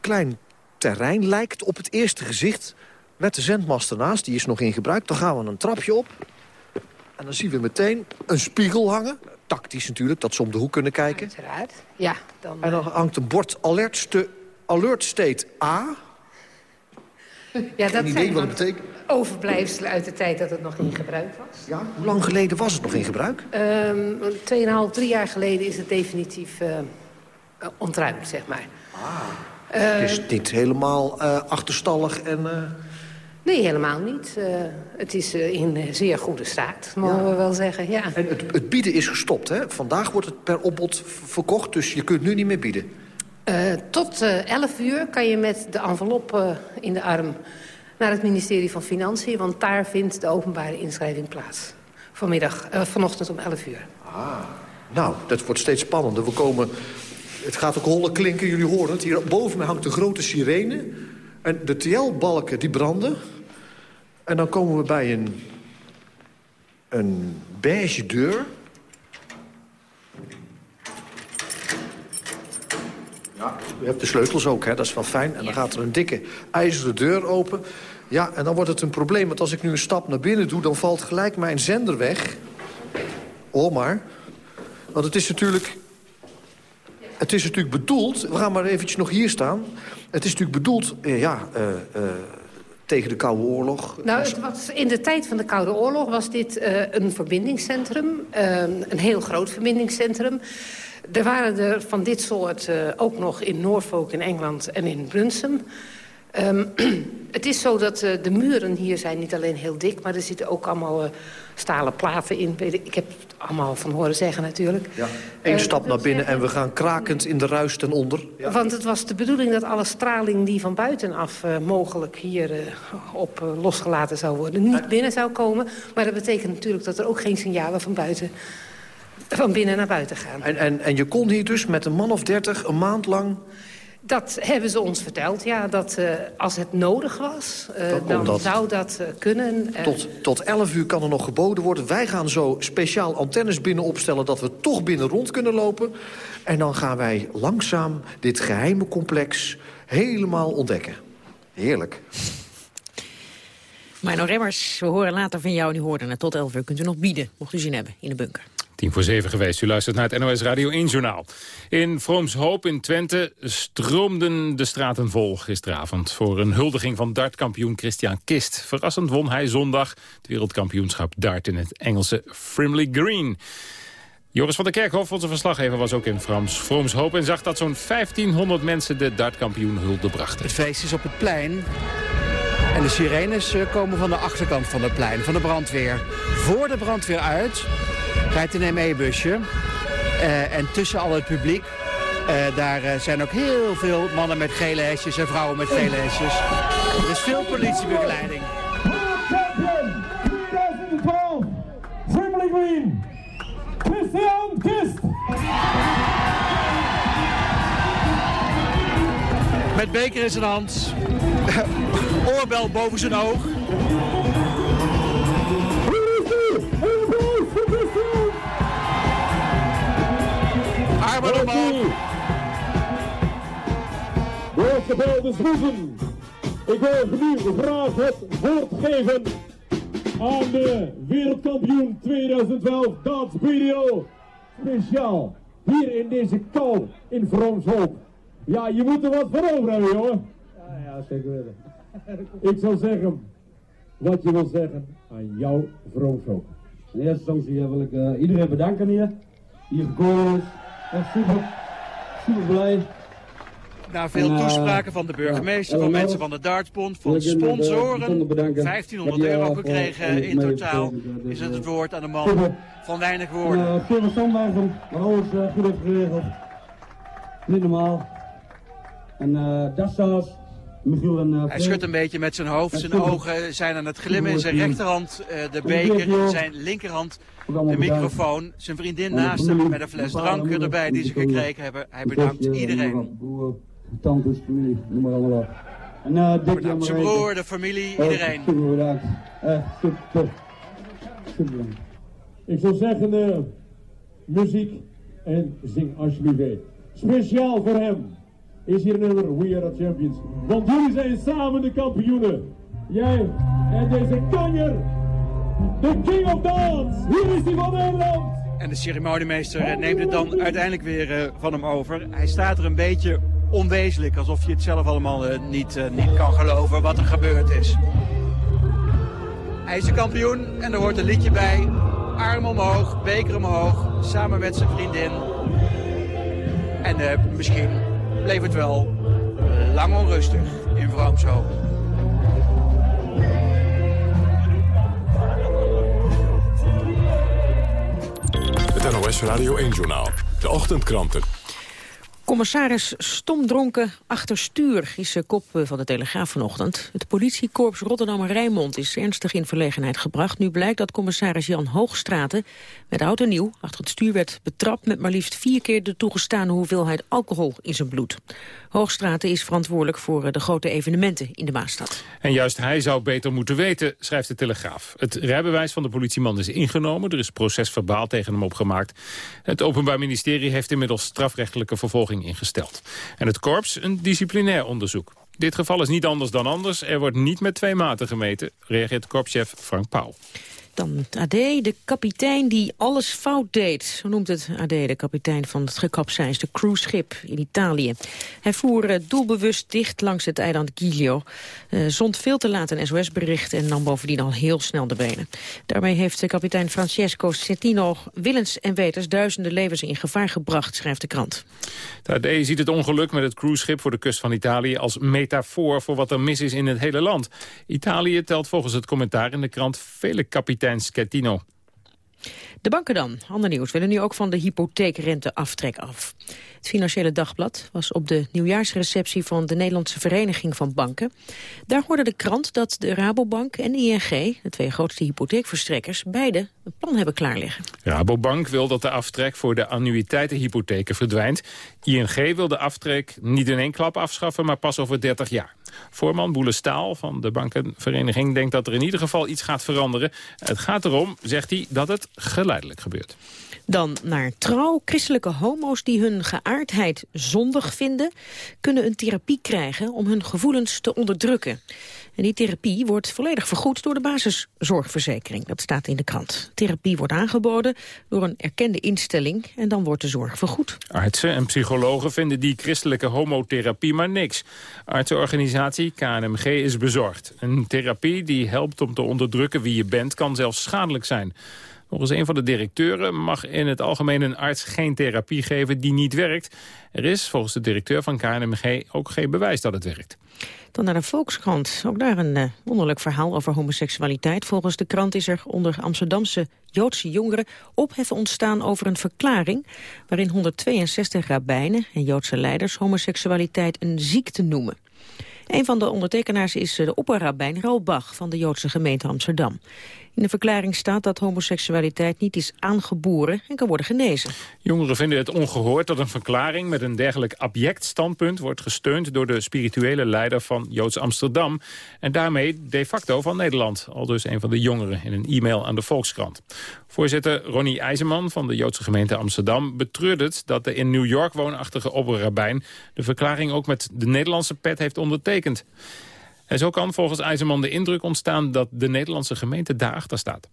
S22: klein terrein, lijkt op het eerste gezicht... met de zendmast ernaast, die is nog in gebruik. Dan gaan we een trapje op. En dan zien we meteen een spiegel hangen. Tactisch natuurlijk, dat ze om de hoek kunnen kijken.
S50: Uiteraard, ja.
S22: Dan, en dan eh, hangt een bord alert, alert state A.
S50: Ja, dat
S22: idee wat het betekent?
S50: overblijfselen uit de tijd dat het nog in gebruik was.
S22: Ja, hoe lang geleden was het nog in gebruik?
S50: Um, tweeënhalf, drie jaar geleden is het definitief uh, ontruimd, zeg maar.
S22: Ah, uh, het is niet helemaal uh, achterstallig en...
S50: Nee, helemaal niet. Uh, het is uh, in zeer goede staat, mogen ja. we wel zeggen. Ja.
S22: En het, het, bieden is gestopt, hè? Vandaag wordt het per opbod verkocht, dus je kunt nu niet meer bieden.
S50: Uh, tot 11 uur kan je met de envelop in de arm naar het ministerie van Financiën... want daar vindt de openbare inschrijving plaats. Vanmiddag, vanochtend om 11 uur.
S22: Ah, nou, dat wordt steeds spannender. We komen... Het gaat ook holle klinken, jullie horen het. Hier boven mij hangt een grote sirene. En de TL-balken die branden. En dan komen we bij een, een beige deur... Ja, u hebt de sleutels ook, hè? dat is wel fijn. En dan gaat er een dikke ijzeren deur open. Ja, en dan wordt het een probleem, want als ik nu een stap naar binnen doe... dan valt gelijk mijn zender weg. Oh maar. Want het is natuurlijk... Het is natuurlijk bedoeld... We gaan maar eventjes nog hier staan. Het is natuurlijk bedoeld, eh, ja... Uh, uh, tegen de Koude Oorlog.
S50: Nou, het was, in de tijd van de Koude Oorlog was dit uh, een verbindingscentrum. een heel groot verbindingscentrum. Er waren er van dit soort uh, ook nog in Norfolk in Engeland en in Brunsum. Um, het is zo dat uh, de muren hier zijn niet alleen heel dik... maar er zitten ook allemaal uh, stalen platen in. Ik heb het allemaal van horen zeggen natuurlijk.
S22: Ja. Eén stap naar binnen en we gaan krakend in de ruis ten onder.
S50: Ja. Want het was de bedoeling dat alle straling die van buitenaf mogelijk hier op losgelaten zou worden... niet binnen zou komen. Maar dat betekent natuurlijk dat er ook geen signalen van buiten van binnen naar buiten gaan.
S22: En, en, en je kon hier dus met een man of dertig een maand lang...
S50: Dat hebben ze ons verteld, ja. Dat uh, als het nodig was, uh, dan, dan zou dat uh, kunnen.
S22: Tot, tot 11 uur kan er nog geboden worden. Wij gaan zo speciaal antennes binnen opstellen... dat we toch binnen rond kunnen lopen. En dan gaan wij langzaam dit geheime complex helemaal ontdekken. Heerlijk.
S4: Maar nou Remmers, we horen later van jou. Nu hoorden het tot 11 uur kunt u nog bieden, mocht u zin hebben, in de bunker.
S3: Tien voor zeven geweest. U luistert naar het NOS Radio 1 Journaal. In Vroomshoop in Twente stroomden de straten vol gisteravond... voor een huldiging van dartkampioen Christian Kist. Verrassend won hij zondag het wereldkampioenschap dart in het Engelse Frimley Green. Joris van der Kerkhof, onze verslaggever, was ook in Frans Vroomshoop... en zag dat zo'n 1500 mensen de dartkampioen hulde brachten.
S51: Het feest is op het plein. En de sirenes eh, komen van de achterkant van het plein, van de brandweer. Voor de brandweer uit rijdt een ME-busje. Uh, en tussen al het publiek, uh, daar uh, zijn ook heel veel mannen met gele hesjes en vrouwen met gele hesjes. Er is veel politiebegeleiding.
S52: Champion 2012, Frimley Green, Christian Kist.
S51: Met beker in zijn hand, oorbel boven zijn oog.
S52: De. Ik wil nu graag het woord geven aan de wereldkampioen 2012 Dance Video. Speciaal hier in deze kou in Vroomshoop. Ja, je moet er wat voor over hebben, jongen.
S46: Ja, ja, zeker weten.
S52: Ik zal zeggen wat je wil zeggen aan jouw Vroomshoop.
S46: In eerste instantie wil ik uh, iedereen bedanken hier. Hier gekomen is. Echt super. Super blij.
S51: Na veel toespraken van de burgemeester, van mensen van de Dartsbond, van sponsoren, 1500 euro gekregen in totaal, is het het woord aan de man van weinig woorden.
S46: Sandbergen, maar alles goed heeft geregeld. Niet normaal. En dat
S51: Hij schudt een beetje met zijn hoofd. Zijn ogen zijn aan het glimmen. In zijn rechterhand de beker. In zijn linkerhand de microfoon. Zijn vriendin naast hem met een fles drank erbij die ze gekregen hebben. Hij bedankt iedereen.
S46: Tantes, familie, noem maar allemaal op. En uh, Dick
S51: zijn broer, de familie, iedereen.
S46: Super bedankt. Echt super. Super
S52: Ik zou zeggen, uh, muziek en zing alsjeblieft. Speciaal voor hem is hier nummer We Are The Champions. Want jullie zijn samen de kampioenen. Jij en deze kanjer. De King of Dance. Hier is hij van Nederland.
S51: En de ceremoniemeester neemt het dan uiteindelijk weer van hem over. Hij staat er een beetje onwezenlijk. Alsof je het zelf allemaal uh, niet, uh, niet kan geloven wat er gebeurd is. Hij is de kampioen en er hoort een liedje bij. Arm omhoog, beker omhoog. Samen met zijn vriendin. En misschien bleef het wel lang onrustig in Vroomshoop.
S2: Het NOS Radio 1-journaal. De ochtendkranten.
S4: Commissaris stomdronken achter stuur is de kop eh, van de Telegraaf vanochtend. Het politiekorps Rotterdam-Rijnmond is ernstig in verlegenheid gebracht. Nu blijkt dat commissaris Jan Hoogstraten met oud en nieuw achter het stuur werd betrapt... met maar liefst vier keer de toegestane hoeveelheid alcohol in zijn bloed. Hoogstraten is verantwoordelijk voor eh, de grote evenementen in de Maastad.
S3: En juist hij zou beter moeten weten, schrijft de Telegraaf. Het rijbewijs van de politieman is ingenomen. Er is procesverbaal tegen hem opgemaakt. Het Openbaar Ministerie heeft inmiddels strafrechtelijke vervolging ingesteld. En het korps een disciplinair onderzoek. Dit geval is niet anders dan anders. Er wordt niet met twee maten gemeten, reageert korpschef Frank Pauw.
S4: Dan het AD, de kapitein die alles fout deed. Zo noemt het AD, de kapitein van het gekapseisde cruiseschip in Italië. Hij voer uh, doelbewust dicht langs het eiland Giglio. Uh, zond veel te laat een SOS-bericht en nam bovendien al heel snel de benen. Daarmee heeft de kapitein Francesco Cettino willens en wetens duizenden levens in gevaar gebracht, schrijft de krant.
S3: AD ziet het ongeluk met het cruiseschip voor de kust van Italië als metafoor voor wat er mis is in het hele land. Italië telt volgens het commentaar in de krant vele Schettino.
S4: De banken dan, ander nieuws, willen nu ook van de hypotheekrenteaftrek af. Het Financiële Dagblad was op de nieuwjaarsreceptie van de Nederlandse Vereniging van Banken. Daar hoorde de krant dat de Rabobank en ING, de twee grootste hypotheekverstrekkers, beide een plan hebben klaarliggen.
S3: Rabobank wil dat de aftrek voor de annuïteitenhypotheken verdwijnt. ING wil de aftrek niet in één klap afschaffen, maar pas over 30 jaar. Voorman Boele Staal van de bankenvereniging denkt dat er in ieder geval iets gaat veranderen. Het gaat erom, zegt hij, dat het geleidelijk gebeurt.
S4: Dan naar trouw. Christelijke homo's die hun geaardheid zondig vinden... kunnen een therapie krijgen om hun gevoelens te onderdrukken. En die therapie wordt volledig vergoed door de basiszorgverzekering. Dat staat in de krant. Therapie wordt aangeboden door een erkende instelling... en dan wordt de zorg vergoed.
S3: Artsen en psychologen vinden die christelijke homotherapie maar niks. Artsenorganisatie KNMG is bezorgd. Een therapie die helpt om te onderdrukken wie je bent... kan zelfs schadelijk zijn. Volgens een van de directeuren mag in het algemeen een arts geen therapie geven die niet werkt. Er is volgens de directeur van KNMG ook geen bewijs dat het werkt.
S4: Dan naar de Volkskrant. Ook daar een uh, wonderlijk verhaal over homoseksualiteit. Volgens de krant is er onder Amsterdamse Joodse jongeren opheffen ontstaan over een verklaring... waarin 162 rabbijnen en Joodse leiders homoseksualiteit een ziekte noemen. Een van de ondertekenaars is de opperrabijn Raul Bach van de Joodse gemeente Amsterdam. In de verklaring staat dat homoseksualiteit niet is aangeboren en kan worden genezen.
S3: Jongeren vinden het ongehoord dat een verklaring met een dergelijk abject standpunt wordt gesteund door de spirituele leider van Joods Amsterdam en daarmee de facto van Nederland. Al dus een van de jongeren in een e-mail aan de Volkskrant. Voorzitter Ronnie IJzerman van de Joodse gemeente Amsterdam betreurt het dat de in New York woonachtige opperrabijn de verklaring ook met de Nederlandse pet heeft ondertekend. En zo kan volgens IJzerman de indruk ontstaan dat de Nederlandse gemeente daarachter staat.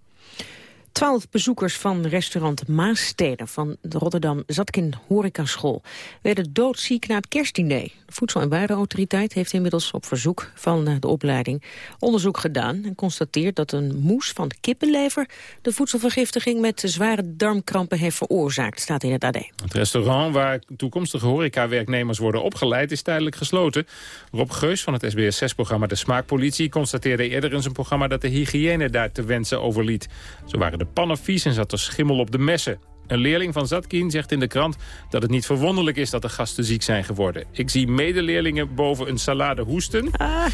S4: Twaalf bezoekers van restaurant Maassteden van de Rotterdam Zatkin Horecaschool werden doodziek na het kerstdiner. De Voedsel- en Warenautoriteit heeft inmiddels op verzoek van eh, de opleiding onderzoek gedaan en constateert dat een moes van kippenlever de voedselvergiftiging met zware darmkrampen heeft veroorzaakt, staat in het AD.
S3: Het restaurant waar toekomstige horecawerknemers worden opgeleid is tijdelijk gesloten. Rob Geus van het SBS6-programma De Smaakpolitie constateerde eerder in zijn programma dat de hygiëne daar te wensen overliet. Zo waren de pannen vies en zat er schimmel op de messen. Een leerling van Zatkin zegt in de krant dat het niet verwonderlijk is dat de gasten ziek zijn geworden. Ik zie medeleerlingen boven een salade hoesten.
S4: Ah.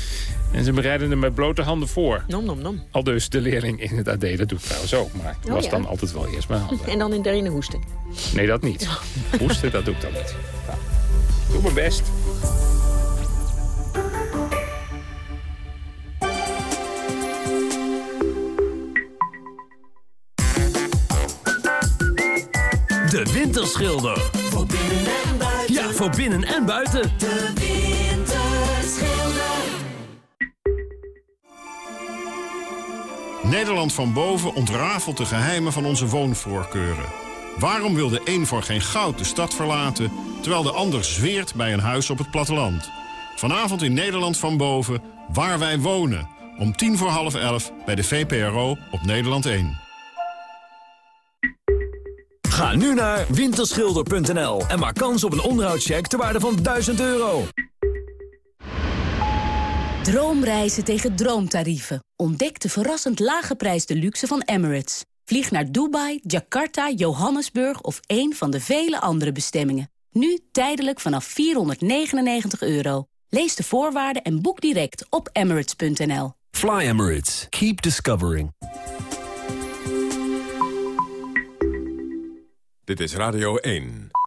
S3: En ze bereiden hem met blote handen voor.
S4: Nom, nom, nom.
S3: Al dus de leerling in het AD, dat doet trouwens ook. Maar oh, was dan altijd wel eerst mijn handen.
S4: En dan in daarin hoesten?
S3: Nee, dat niet. Hoesten, dat doe ik dan niet. Doe mijn best.
S53: De Winterschilder.
S54: Voor binnen en buiten.
S53: Ja, voor binnen en buiten.
S54: De Winterschilder.
S55: Nederland van boven ontrafelt de geheimen van onze woonvoorkeuren. Waarom wil de een voor geen goud de stad verlaten... terwijl de ander zweert bij een huis op het platteland? Vanavond in Nederland van boven, waar wij wonen. Om tien voor half elf bij de VPRO op Nederland 1.
S53: Ga nu naar winterschilder.nl en maak kans op een onderhoudscheck ter waarde van 1000 euro.
S56: Droomreizen tegen droomtarieven. Ontdek de verrassend lage prijs de luxe van Emirates. Vlieg naar Dubai, Jakarta, Johannesburg of een van de vele andere bestemmingen. Nu tijdelijk vanaf 499 euro. Lees de voorwaarden en boek direct op emirates.nl.
S55: Fly Emirates. Keep discovering.
S2: Dit is Radio 1.